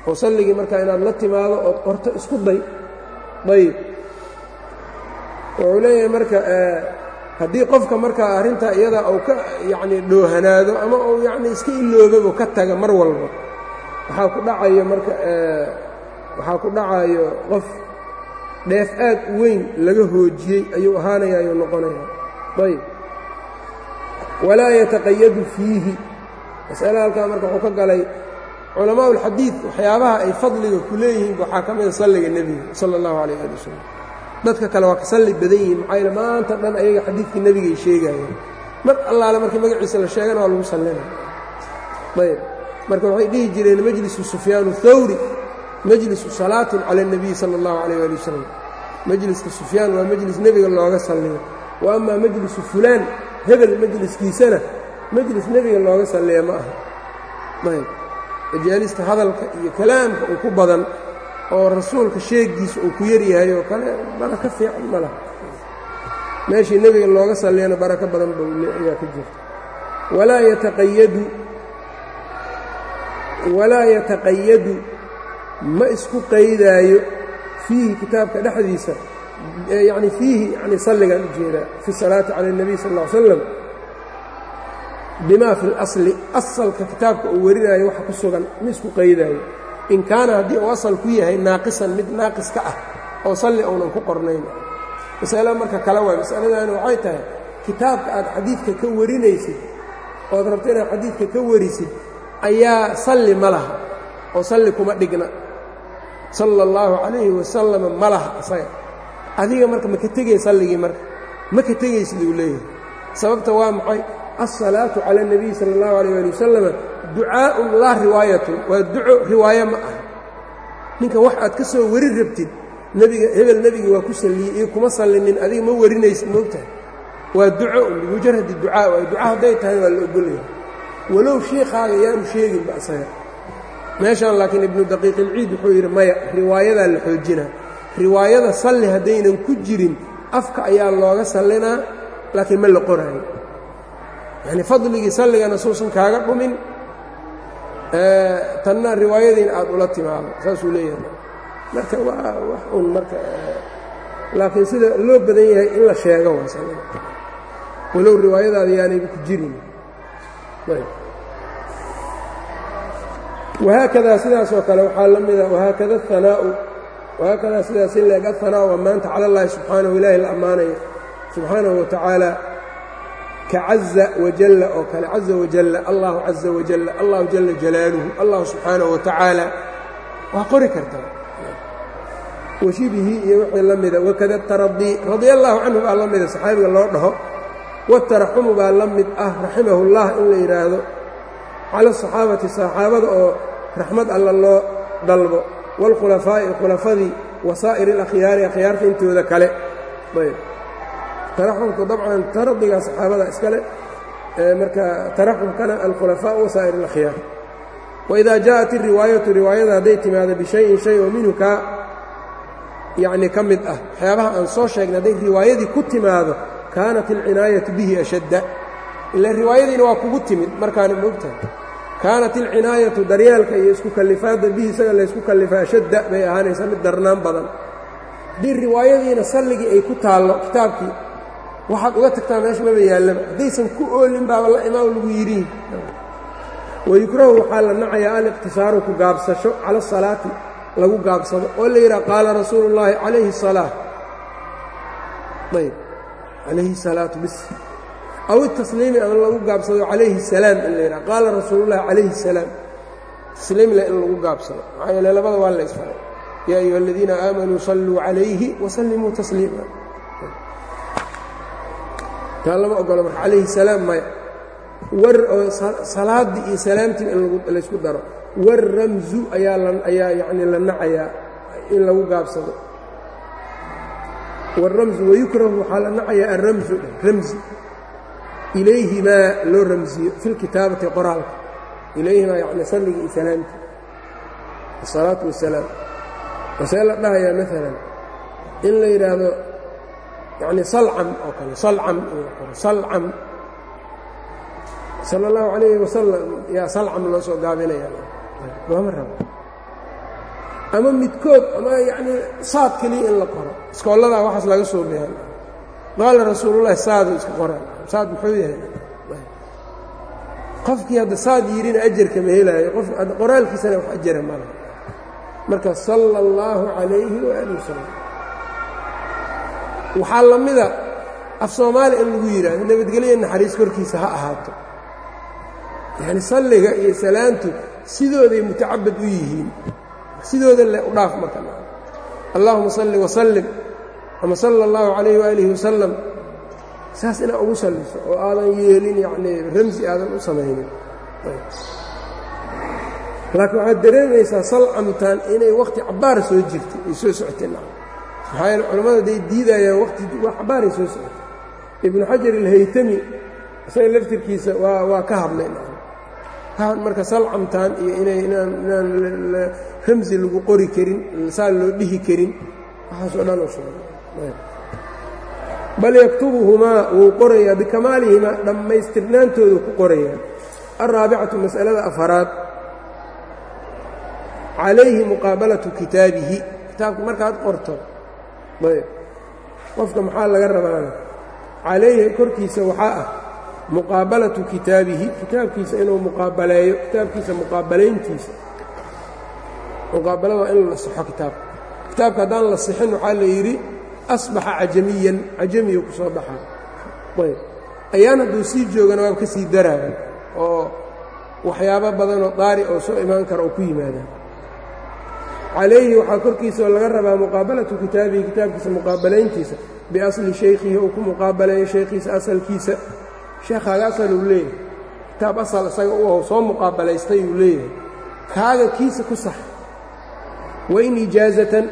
oo salligii markaa inaad la timaado ood qorto isku day. Ayb wuxuu leeyahay marka haddii qofka markaa arrintaa iyadaa uu ka yacnii dhoohanaado ama uu yacnii iska iloobabo ka taga mar walba waxaa ku dhacayo marka waxaa ku dhacayo qof dheef aad u weyn laga hoojiyey ayuu ahaanaya ayuu noqonaya. Ayb walaa yataqayadu fiihi. Mas'ale halkaa marka wuxuu ka galay culamaa ulxadiid waxyaabaha ay fadliga ku leeyihiin waxaa ka mida salliga nebiga sala allahu calayh ali wasalam dadka kale waa ka salli badan yihiin maxaa yaele maanta dhan ayaga xadiidkii nebigay sheegayeen. Mar allaale markii magaciisa la sheegana waa lagu sallinaya ayb marka waxay dhihi jireen majlisu sufyaan thawri majlisu salaatin cala اnebiy sala اllahu calayh ali wasalam majliska sufyaan waa majlis nebiga looga salliyo. Wa amaa majlisu fulaan hebel majliskiisana majlis nebiga looga salliya ma aha. Ayb. Majaalista hadalka iyo kalaamka uu ku badan oo rasuulka sheegiisa uu ku yaryahay oo kale barako fiican ma laha. Meeshii nebiga looga salliyana barako badan ba ayaa ka jirta. Walaa yataqayadu walaa yataqayadu ma isku qaydaayo fiihi kitaabka dhexdiisa yacni fiihi yani salligaan u jeedaa fi salaati cala اnebiy sal ly slam bima fi اlasli asalka kitaabka uu warinaayo waxa ku sugan ma isku qaydaayo. In kaana haddii uu asal ku yahay naaqisan mid naaqis ka ah oo salli uunan ku qornayn. Masale marka kale waay masaladaani waxay tahay kitaabka aad xadiidka ka warinaysid ood rabto inaad xadiidka ka warisid ayaa salli ma laha oo salli kuma dhigna sala اllahu calayhi wasalama ma laha isaga adiga marka ma ka tegay salligii marka ma ka tegaysid uu leeyahay sababta waa maxay alsalaatu cala اnebiy sala اllahu alayh ali wasalama ducaaءun laa riwaayatun waa duco riwaaye ma ah ninka wax aad ka soo wari rabtid nebiga hebel nebiga waa ku salliyey iyo kuma sallinin adiga ma warinaysid moogtahay waa duco un bimujaradi ducaa waay duco hadday tahay waa la ogolaya walow shiikaaga yaanu sheeginba asaga meeshaan laakiin ibnu daqiiq ilciid wuxuu yidhi maya riwaayadaa la xoojinaa riwaayada salli haddaynan ku jirin afka ayaa looga sallinaa laakiin ma la qoraayo yacni fadligii salligana suusan kaaga dhumin tanna riwaayadiina aad ula timaado saasuu leeyahay. Marka waa wax un marka laakiin sida loo badan yahay in la sheego waa salliga walow riwaayadaada yaanayba ku jirin wahaakadaa sidaasoo kale waxaa la mida wahaakada hanaau wahaakadaa sidaas in leeg ahanaa waa maanta cala اllahi subxaanahu ilaahi la ammaanayo. Subxaanahu wa tacaala ka caza wajalla oo kale. Caza wajalla allahu caza wajalla allahu jala jalaaluhu allahu subxaanahu wa tacaala. Waa qori kartaa washibihi iyo wixii la mida wakada taradii radia allahu canhu baa la mida saxaabiga loo dhaho wataraxumu baa la mid ah raximahu in la yidhaahdo cala asaxaabati saxaabada oo raxmad alla loo dalbo waalkhulafaa'i khulafadii wasaa'ir alakhyaari akhyaarta intooda kale taraxumku dabcan taradigaa saxaabada iskale marka taraxumkana alkhulafaa wasaa'ir alakhyaar waidaa jaءat iriwaayatu riwaayada hadday timaado bishayin shay oo minhu kaa ka mid ah waxyaabaha aan soo sheegnay hadday riwaayadii ku timaado kaanat alcinaayatu bihi ashadda. Ila riwaayadiina waa kugu timid markaana moogtahay kaanat alcinaayatu daryeelka iyo isku kallifaadda bihi isaga laysku kallifaa ashadda bay ahaanaysaa mid darnaan badan. Haddii riwaayadiina salligii ay ku taallo kitaabkii waxaad uga tagtaa meesha maba yaallaba. Haddaysan ku oolin baaba la imaam lagu yidhi. Wayukrahu waxaa la nacayaa aliqtisaaru ku gaabsasho cala asalaati lagu gaabsado. Oo la yidhaha qaala rasuulu ullaahi calayhi salaa ayb calayhi salaatu bis aw itasliimi ama lagu gaabsado calayhi salaam in la yidhaha. Qaala rasuulullahi calayhi salaam. Tasliimle in lagu gaabsado. Maxaa yeele labada waa la isfaray yaa ayuha aladiina aamanuu salluu calayhi wasallimuu tasliima. Taa lama ogolo marka calayhi salaam maya. War oo iyo salaamtii in laysku daro. Warramzu ayaa la ayaa yacni la nacayaa in lagu gaabsado wاramzu wayukrahu waxaa la nacayaa alramzu ramzi ilayhimaa loo ramsiyo fi lkitaabati qoraalka ilayhimaa yani salliga iyo salaamta asalaatu wasalaam masee la dhahayaa maalan in la yidhaahdo yani salcam oo kale salcam salcam sala اllahu calayhi wasalam yaa salcam loo soo gaabinaya looma rabo ama midkood ama yacnii saad keliya in la qoro iskooladaa waxaas laga soo beehan qaala rasuulullahi saadu iska qoran saad muxuu yahay? Qofkii hadda saad yidhina ajarka ma helaayo. Qof qoraalkiisana wax ajara mala marka sala اllahu calayhi waali wasalam waxaa la mida af soomaali in lagu yidhaahdo nabadgelyo naxariis korkiisa ha ahaato. Yacni salliga iyo salaantu sidooday mutacabad u yihiin. Sidooda le u dhaaf marka allahuma salli wasallim ama sala اllahu calayh waalihi wasalam saas inaad ugu salliso oo aadan yeelin yacnii ramsi aadan u samaynin. Laakiin waxaad dareemaysaa salcamtan inay wakhti cabbaara soo jirtay ay soo socotay na maxaa yeele culammada day diidayaan wati cabbaaray soo socotay. Ibnu xajar ilhaytami isaga laftirkiisa waa waa ka hadlay marka salcamtan iyo inay inaan inaan ramsi lagu qori karin saa loo dhihi karin waxaasoo dhan u sheegay bal yaktubuhumaa wuu qorayaa. Bikamaalihimaa dhammaystirnaantooda ku qorayaa. Alraabicatu mas'alada afaraad. Calayhi muqaabalatu kitaabihi. Kitaabka markaad qorto. Ayb. Qofka maxaa laga rabaa? Calayhi korkiisa waxaa ah muqaabalatu kitaabihi. Kitaabkiisa inuu muqaabaleeyo kitaabkiisa muqaabalayntiisa. Muqaabalada in la saxo kitaabka kitaabka haddaan la sixin waxaa la yidhi asbaxa cajamiyan cajamiyu ku soo baxaa ayb. Ayaan hadduu sii joogana waaba ka sii daraaga oo waxyaabo badanoo daari oo soo imaan kara oo ku yimaadaan calayhi waxaa korkiisaoo laga rabaa muqaabalatu kitaabihi kitaabkiisa muqaabalayntiisa biasli shaykhihi uu ku muqaabaleeyo shaykhiisa asalkiisa. Sheekhaaga asal uu leeyahay kitaab asal isaga u aho soo muqaabalaystay uu leeyahay. Kaaga kiisa ku sax. Wain ijaazatan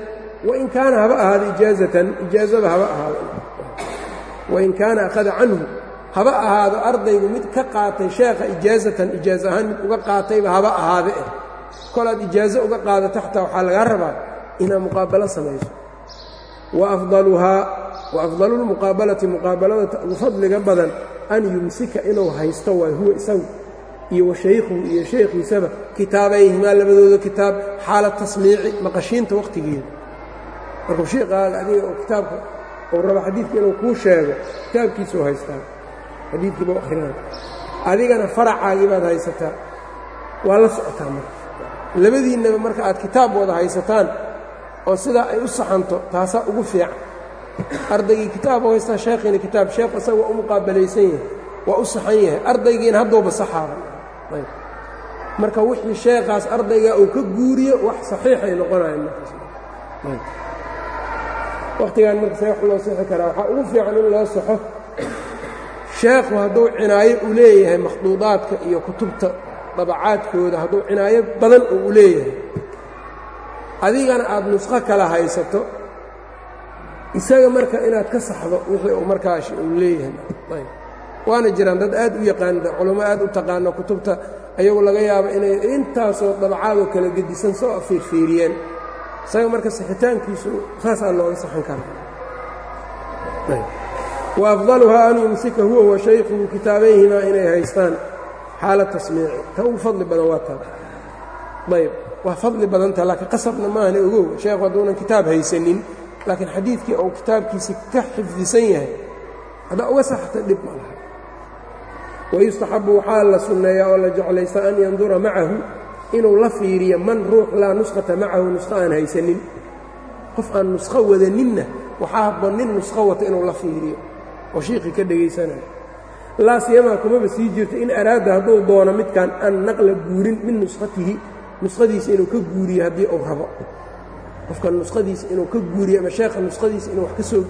wain kaana haba ahaado ijaazatan ijaazaba haba ahaado wain kaana akhada canhu haba ahaado ardaygu mid ka qaatay sheekha ijaazatan ijaaza ahaan mid uga qaatayba haba ahaade eh kolaad ijaazo uga qaadato xataa waxaa lagaa rabaa inaad muqaabalo samayso wa afdaluhaa wa afdalu lmuqaabalati muqaabalada fadliga badan an yumsika inuu haysto waay huwa isagu iyo wa shaykhuhu iyo shaykhiisaba kitaabayhimaa labadooda kitaab xaala tasmiici maqashiinta wakhtigeeda markuu shiiqaaga adiga kitaabka uu rabo xadiidka inuu kuu sheego kitaabkiisuu haystaa. Xadiidkii bau akhrinaa adigana faracaagii baad haysataa. Waa la socotaa marka. Labadiinnaba marka aad kitaab wada haysataan oo sidaa ay u saxanto taasaa ugu fiican. Ardaygii kitaab haystaa sheekhiina kitaab sheekh isaga waa u yahay waa u saxan yahay. Ardaygiina haddouba saxaaba marka wixii sheekhaas ardaygaa uu ka guuriyo wax saxiixay noqonayaan markaas wakhtigan marka see wax loo sixi karaa waxaa ugu fiican in loo saxo. Sheekhu hadduu cinaayo u leeyahay makhduudaadka iyo kutubta dabacaadkooda hadduu cinaayo badan oo u leeyahay. Adigana aad nusqo kala haysato isaga marka inaad ka saxdo wixii uu markaas uu leeyahay. Waana jiraan dad aad u yaqaan culamo aad u taqaano kutubta ayagu laga yaabo inay intaasoo dabacaadoo kala gedisan soo fiirfiiriyeen isaga marka sixitaankiisu saasaa looga saxan karaa wa an yumsika huwa wa shaykhuhu kitaabayhimaa inay haystaan xaala tasmiici. Ta ugu fadli badan waa taa ayb. Waa fadli badanta laakiin qasabna maahane ogow sheekhu hadduunan kitaab haysanin laakiin xadiidkii uu kitaabkiisi ka xifdisan yahay haddaa uga saxta dhib ma laha. Wayustaxabu waxaa la sunneeyaa oo la jeclaysta an yandura macahu inuu la fiiriyo man ruux laa nuskhata macahu nusqo aan haysanin. Qof aan nusqo wadaninna waxaa habboon nin nusqo wata inuu la fiiriyo. Oo shiikhii ka dhegaysanayo laa siyamaa kumaba sii jirto in araada hadduu doono midkan aan naqla guurin min nuskhatihi nuskhadiisa inuu ka guuriyo haddii uu rabo. Qofkan nuskhadiisa inuu ka guuriyo ama sheekha nuskhadiisa inuu wax ka soo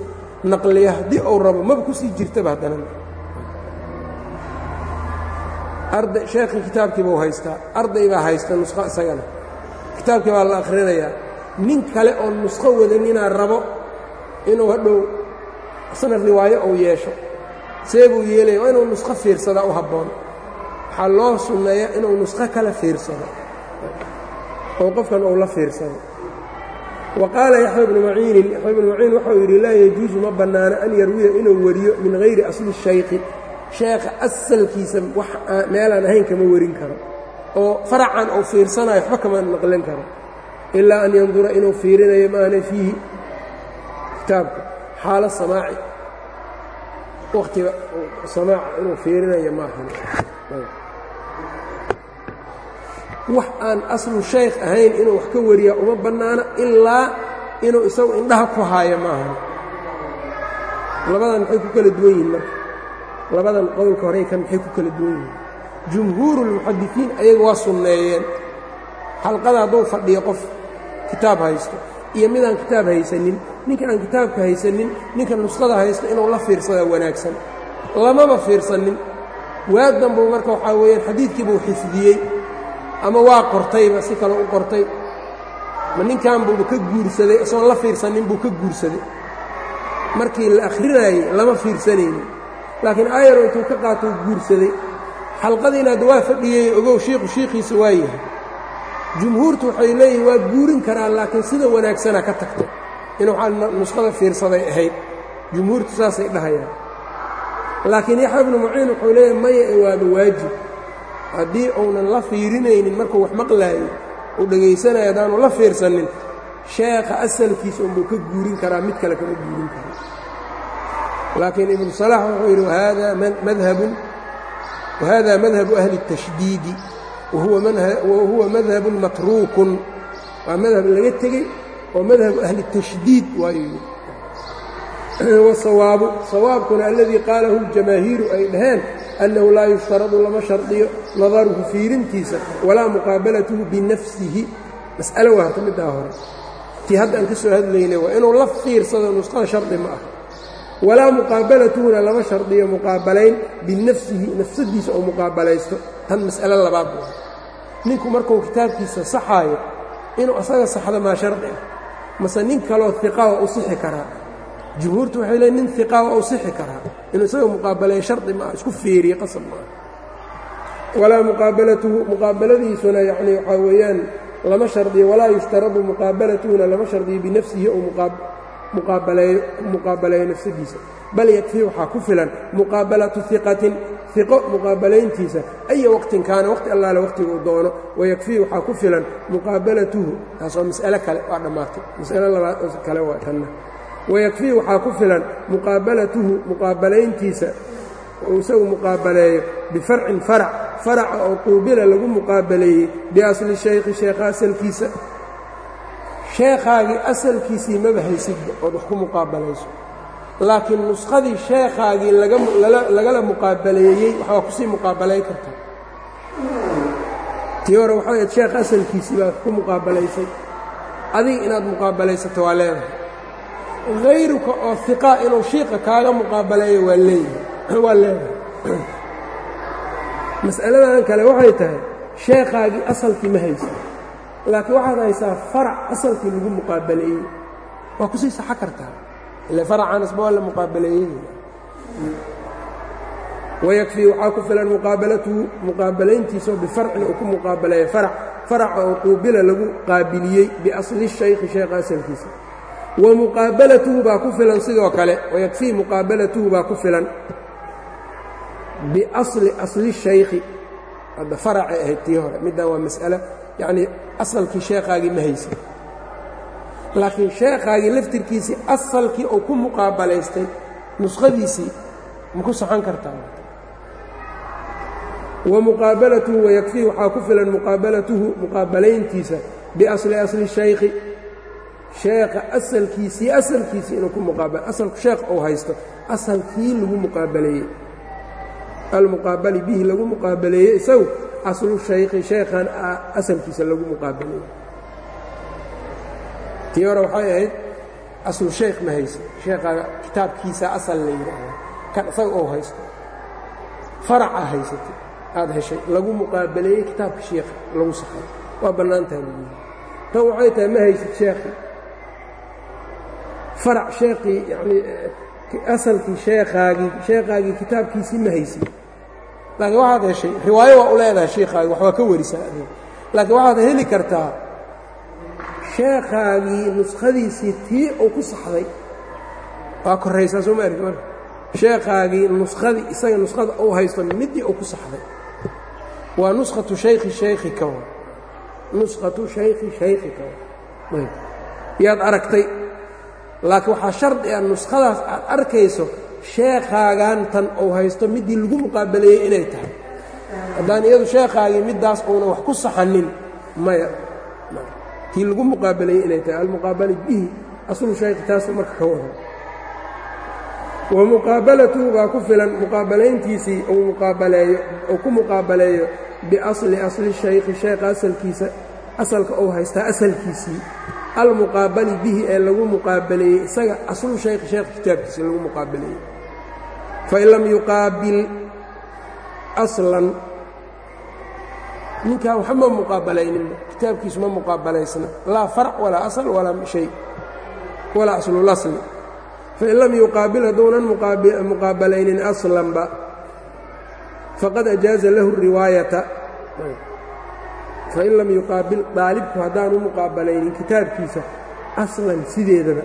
naqliyo haddii uu rabo maba ku sii jirtaba haddana arday sheekhii kitaabkii buu haystaa. Arday baa haysta nusqo isagana. Kitaabkii baa la akhrinayaa nin kale oo nusqo wadaninaa rabo inuu hadhow isna riwaayo uu yeesho. See buu yeelaya waa inuu nusqo fiirsadaa u habboon. Waxaa loo sunneeya inuu nusqo kale fiirsado. Oo qofkan uu la fiirsado. Wa qaala yaxya bnu maciinin yaxya bnu maciin waxau yidhi laa yajuusu ma bannaano an yarwiya inuu wariyo min hayri asli shaykhi sheekha asalkiisa wax meelaan ahayn kama warin karo. Oo faracan uu fiirsanayo waxba kama naqlin karo. Ilaa an yandura inuu fiirinayo maana fiihi. Kitaabka xaalo samaaci. Wakhtiga samaaca inuu fiirinayo maahan wax aan aslu shaykh ahayn inuu wax ka wariyaa uma bannaana ilaa inuu isagu indhaha ku haayo ma ahan. Labadan maxay ku kala duwan yihiin marka labadan qowlka horey kan maxay ku kala duwan yihiin? Jumhuurulmuxadisiin ayaga waa sunneeyeen. Xalqada hadduu fadhiyo qof kitaab haysto iyo midaan kitaab haysanin ninka aan kitaabka haysanin ninka nusqada haysto inuu la fiirsadaa wanaagsan. Lamaba fiirsanin. Waag danbuu marka waxaa weeyaan xadiidkii buu xifdiyey ama waa qortayba si kale u qortay. Ma ninkan buuba ka guursaday isagoon la fiirsanin buu ka guursaday. Markii la akhrinaayey lama fiirsanaynin laakiin ayaro intuu ka qaatou guursaday. Xalqadiina waa fadhiyey ogow shiiku shiikhiisa waa yahay. Jumhuurtu waxay leeyihiin waa guurin karaan laakiin sida wanaagsana ka tagtay. Inuu nusqada fiirsaday ahayd. Jumhuurtu saasay dhahayaan. Laakiin yaxya ibnu muciin wuxuu leeyahay maya ee waaba waajib. Haddii uunan la fiirinaynin markuu wax maqlaayo uu dhegaysanayo haddaanu la fiirsanin sheekha asalkiisa unbuu ka guurin karaa mid kale kama guurin karaa laakiin ibnu salaax wuxuu yidhi wahada madhabun wahada madhabu ahli الtashdiidi wahuwa madhabun matruukun waa madhab laga tegey oo madhabu ahli الtashdiid waayu [clears throat] wasawaabu sawaabkuna aladii qaalahu اljamaahiiru ay dhaheen annahu laa yushtaradu lama shardiyo nadaruhu fiirintiisa walaa muqaabalatuhu binafsihi mas'alo waa horta middaa hore tii hadda aan ka soo hadlaynay waa inuu la fiirsado nusqada shardi ma ah walaa muqaabalatuhuna lama shardiyo muqaabalayn binafsihi nafsadiisa oo muqaabalaysto. Tan mas'alo labaad waa ninku markuu kitaabkiisa saxaayo inuu asaga saxdo maa shardi ah. Mase nin kaloo iqa u sixi karaa. Jumhuurtu waxay leeyn nin iqa u sixi karaa. Inuu isaga muqaabaleeyo shardi maaha isku feeriye qasab maaha. Walaa muqaabalatuhu muqaabaladiisuna yacni waxaa weeyaan lama shardiyo walaa yushtaradu muqaabalatuhuna lama shardiyo binafsihi muqaabaleeyo nafsadiisa bal yakfii waxaa ku filan muqaabalatu iqatin iqo muqaabalayntiisa. Aya waqtin kaana waqti allaale waqtiguu doono wayakfii waxaa ku filan muqaabalatuhu. Taas waa mas'alo kale waa dhammaatay mas'alo labaad kale waa tanna wayakfii waxaa ku filan muqaabalatuhu muqaabalayntiisa. Uu isagu muqaabaleeyo bifarcin farac faraca oo quubila lagu muqaabaleeyey biasli shaykhi sheekha asalkiisa sheekhaagii asalkiisii maba haysidba ood wax ku muqaabalayso. Laakiin nuskhadii sheekhaagii lagala muqaabaleeyey waxbaa ku sii muqaabalay kartaa tii hore waxay sheekh asalkiisii baa ku muqaabalaysay. Adiga inaad muqaabalaysato waa leedahay. Hayruka oo iqaa inuu shiiqa kaaga muqaabaleeyo waa leeyahay [clears throat] waa leedahay. [clears throat] Mas'aladan kale waxay tahay sheekhaagii asalkii ma haysa laakiin waxaad haysaa farac asalkii lagu muqaabaleeyey. Waa ku sii saxo kartaa. Ile faracaanisba waa la muqaabaleeyey. Wayakfii waxaa ku filan muqaabalatuhu muqaabalayntiisao bifarcin uu ku muqaabaleeya farac. Faraca oo quubila lagu qaabiliyey biasli shaykhi sheekha asalkiisa. Wa muqaabalatuhu baa ku filan sidoo kale. Wayakfii muqaabalatuhu baa ku filan biasli asli shaykhi. Hadda faracay ahayd tii hore. Middan waa mas'alo yacnii asalkii sheekhaagii ma haysa laakiin sheekhaagii laftirkiisii asalkii uu ku muqaabalaystay nuskhadiisii ma ku saxan kartaa? Wa muqaabalatuhu wayakfii waxaa ku filan muqaabalatuhu muqaabalayntiisa biasli asli shaykhi. Sheekha asalkiisii asalkiisii inuu ku muqaabal asalku sheekh uu haysto asalkii lagu muqaabaleeyey. Almuqaabali bihi lagu muqaabaleeyey isagu aslu shaykhi sheekhan asalkiisa lagu muqaabaleeyey tii hore waxay ahayd aslu shaykh ma hayso sheekhaga kitaabkiisa asal la yidhaahda kan isaga ou haysto. Faraca haysatay aada heshay. Lagu muqaabaleeyey kitaabka sheekha lagu saxay. Waa bannaan tahay lagu tan waxay tahay ma haysid sheekhi farac sheekhii yacnii asalkii sheekhaagii sheekhaagii kitaabkiisii ma haysid laakiin waxaad heshay riwaayo waa u leedahay sheikhaagi wax ka warisaa adig laakiin waxaad heli kartaa sheekhaagii nuskhadiisii tii uu ku saxday. Waa korraysaa soo ma arki marka. Sheekhaagii nuskhadii isaga nuskhada uu haysto midii uu ku saxday. Waa nuskhatu shaykhi shaykhika wa nuskhatu shaykhi shaykhika wa yaad aragtay laakiin waxaa shardi ah nuskhadaas aad arkayso sheekhaagan tan uu haysto midii lagu muqaabaleeyey inay tahay. Haddaan iyadu sheekhaagii middaas uuna wax ku saxanin maya. Tii lagu muqaabalayey inay tahay almuqaabala bihi aslu shaykhi taasuu marka ka wada wa muqaabalatuhu baa ku filan muqaabalayntiisii uu muqaabaleeyo uu ku muqaabaleeyo biasli asli shaykhi sheekha asalkiisa asalka uu haystaa asalkiisii. Almuqaabali bihi ee lagu muqaabaleeyey isaga aslu shaykhi sheekh kitaabkiisa lagu muqaabaleeyey fain lam yuqaabil aslan ninkan waxa ma muqaabalayninba kitaabkiisu ma muqaabalaysna laa farc walaa asl walaa aslulasli fain lam yuqaabil hadduunan muqaabalaynin aslanba faqad ajaaza lahu riwaayata fain lam yuqaabil daalibku haddaanu muqaabalaynin kitaabkiisa aslan sideedaba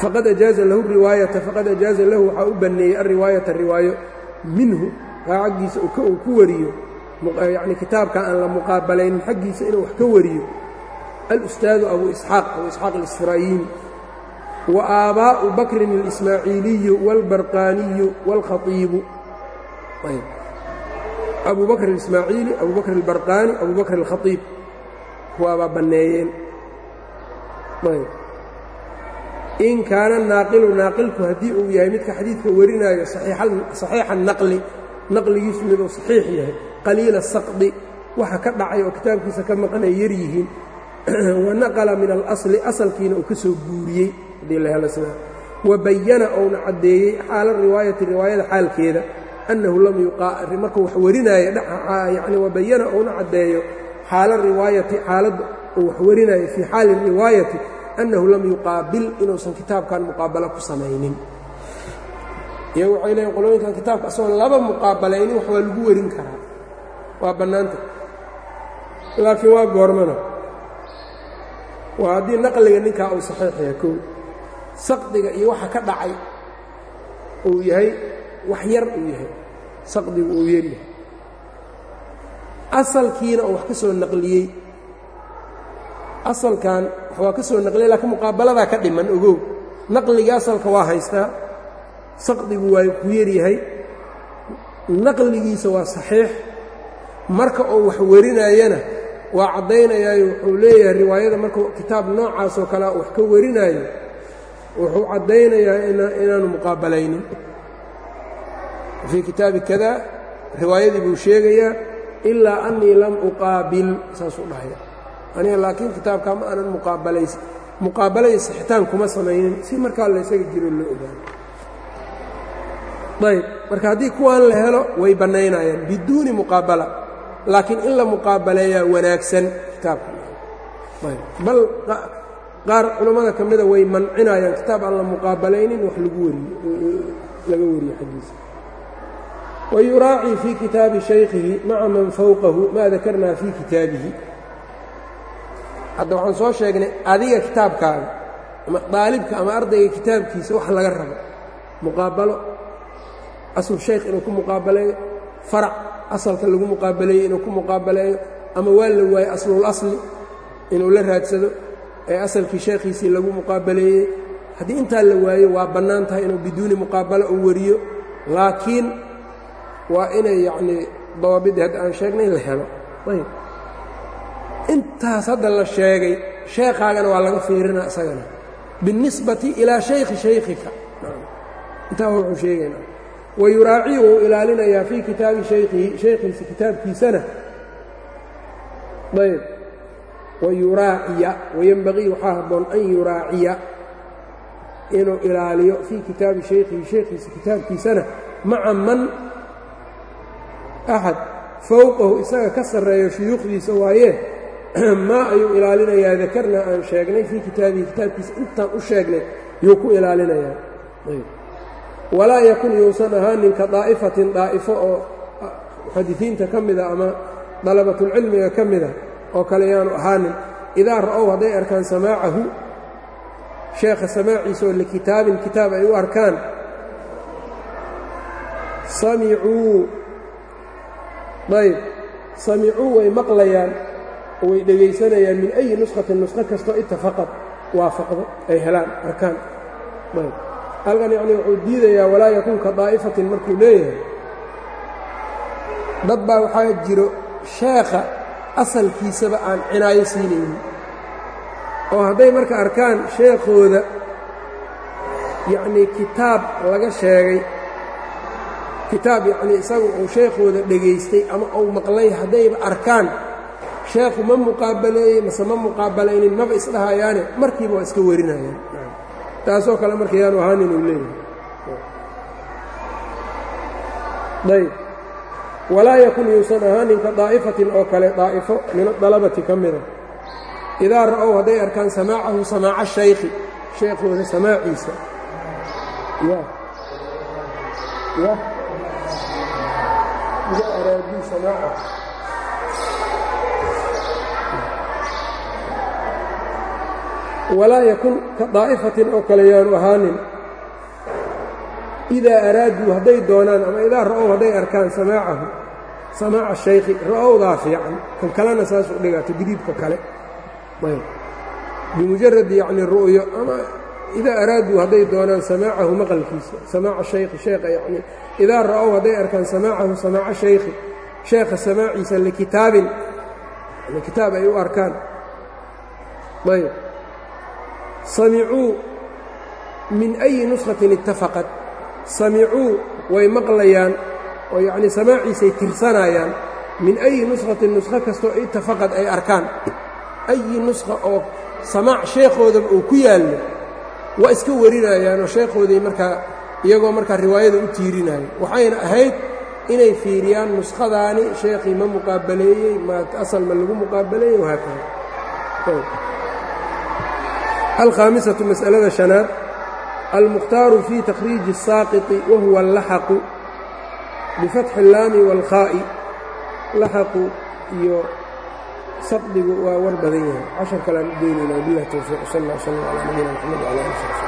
faqad ajaaza lahu riwaayata faqad ajaaza lahu waxaa u banneeyey alriwaayata riwaayo minhu aa xaggiisa uu ku wariyo yacni kitaabka aan la muqaabalaynin xaggiisa inuu wax ka wariyo alustaadu abu isxaaq abu isxaaq alisfiraayiini wa aabaa'u bakrin اlismaaciiliyu wاlbarqaaniyu wاlkhaiibu abu bakr اlismaaciili abu bakr اlbarqaani abu bakr اlkhaiib kuwaabaa banneeyeen in kaana naaqilu naaqilku haddii uu yahay midka xadiidka warinaayo saxiixa naqli naqligiisu miduu saxiix yahay qaliila saqdi waxa ka dhacay oo kitaabkiisa ka maqanay yar yihiin [clears throat] wa naqala min alasli asalkiina uu ka soo guuriyey haddii la helo sidaa wa bayana ouna caddeeyey xaala riwaayati riwaayada xaalkeeda annahu lam yuqaa markuu wax warinaayo yacni wa bayana ouna caddeeyo xaala riwaayati xaaladda uu wax warinaayo fii xaali riwaayati annahu lam yuqaabil inuusan kitaabkan muqaabalo ku samaynin iyagu waxay leeyiin qolooyinkan kitaabka asagoo laba muqaabalaynin wax waa lagu warin karaa waa bannaanta laakiin waa goormana waa haddii naqliga ninkaa uu saxiix yahay kow saqdiga iyo waxa ka dhacay uu yahay wax yar uu yahay saqdigu uu yar yahay asalkiina uu wax ka soo naqliyey asalkan waa ka soo naqliyey laakiin muqaabaladaa ka dhiman ogow. Naqliga asalka waa haystaa saqdigu waa ku yaryahay naqligiisa waa saxiix. Marka uu wax warinayana waa caddaynayaayo wuxuu leeyahay riwaayada markuu kitaab noocaasoo kalea wax ka warinaayo wuxuu caddaynayaa inaanu muqaabalaynin. Fii kitaabi kada riwaayadii buu sheegayaa ilaa annii lam uqaabil saasuu dhahaya aniga laakiin kitaabkaa ma aanan muqaabalays muqaabalaya sixitaan kuma samaynin si markaa la ysaga jiro loo ogaano ayb marka haddii kuwaan la helo way bannaynayaan biduuni muqaabala laakiin in la muqaabaleeyaa wanaagsan kitaabka. Ayb bal qaar culammada ka mida way mancinayaan kitaab aan la muqaabalaynin wax lagu wariyo laga wariyo xaggiisa wayuraacii fii kitaabi shaykhihi maca man fowqahu maa dakarnaa fii kitaabihi hadda waxaan soo sheegnay adiga kitaabkaaga ama daalibka ama ardayga kitaabkiisa wax laga rabo. Muqaabalo. Asl shaykh inuu ku muqaabaleeyo. Farac asalka lagu muqaabaleeyo inuu ku muqaabaleeyo. Ama waa la waayo aslul asli inuu la raadsado. Ee asalkii sheekhiisii lagu muqaabaleeyey. Haddii intaa la waayo waa bannaan tahay inuu biduuni muqaabalo uu wariyo. Laakiin waa inay yacnii dawaabidii hadda aan sheegnay la helo. Ayb intaas hadda la sheegay sheekhaagana waa laga fiirina isagana. Biاlnisbati ilaa shaykhi shaykhika intaa wuxuu sheegaynaa wayuraaci wuu ilaalinayaa fii kitaabi shaykhihi shaykhiisa kitaabkiisana. Ayb wayuraaciya wayenbagii waxaa habboon an yuraaciya inuu ilaaliyo fii kitaabi shaykhihi shaykhiisa kitaabkiisana maca man axad fowqahu isaga ka sarreeyo shuyuukhdiisa waayee [clears throat] maa ayuu ilaalinayaa dakarna aan sheegnay fii kitaabihi kitaabkiisa intaan u sheegnay yuu ku ilaalinayaa walaa yakun yuusan ahaanin ka daa'ifatin daa'ifo oo muxadisiinta ka mida ama dalabatulcilmiga ka mida oo kale yaanu ahaanin. Idaa ra'ow hadday arkaan samaacahu sheekha samaaciisa oo likitaabin kitaab ay u arkaan samicuu ayb samicuu way maqlayaan way dhegaysanayaan min ayi nushatin nusqo kastoo itafaqad waafaqdo ay helaan arkaan. Halkan yacni wuxuu diidayaa walaa yakun ka daa'ifatin markuu leeyahay. Dad baa waxaa jiro sheekha asalkiisaba aan cinaayo siinaynin. Oo hadday marka arkaan sheekhooda yacnii kitaab laga sheegay kitaab yacnii isagu uu sheekhooda dhegaystay ama uu maqlay haddayba arkaan sheekhu ma muqaabaleeyey mase ma muqaabalaynin maba isdhahayaane markiiba waa iska warinayaan. Taasoo kale marka yaanu ahaanin uu leeyahay. Ayb walaa yakun yuusan ahaanin ka daa'ifatin oo kale daa'ifo min adalabati ka mida. Idaa ra'ow hadday arkaan samaacahu samaaca shaykhi sheekhooda samaaciisa. Ya walaa yakun ka daa'ifatin oo kale yaanu ahaanin. Idaa araaduu hadday doonaan ama idaa ra'ow hadday arkaan samaacahu samaaca shaykhi ra'owdaa fiican kan kalena saas u dhigaa tadriibka kale. Bimujarad yacni ru'yo ama idaa araaduu hadday doonaan samaacahu maqalkiisa samaaca shaykhi sheekha yacni idaa ra'ow hadday arkaan samaacahu samaaca shaykhi sheekha samaaciisa likitaabin kitaab ay u arkaan. Ayb samicuu min أyi nuskatin itafaqad samicuu way maqlayaan oo yacnii samaaciisay tirsanayaan min أyi nuskatin nuskho kastoo itafaqad ay arkaan. Ayi nuskha oo samaac sheekhoodaba uu ku yaallo waa iska warinayaan oo sheekhooday markaa iyagoo markaa riwaayada u tiirinaya waxayna ahayd inay fiiriyaan nuskhadaani sheekhii ma muqaabaleeyey ma asal ma lagu muqaabaleeyey wahaakada alkhaamisatu mas'alada shanaad almukhtaaru fii takhriiji الsaaqiti wahuwa اllaxaqu bifatxi اllaami wاlkhaa'i laxaqu iyo saqdigu waa war badan yahay cashar kalean u daynaynaa bilah towfiiq sal اllah slm calaa nabiyina mxamed wcala ali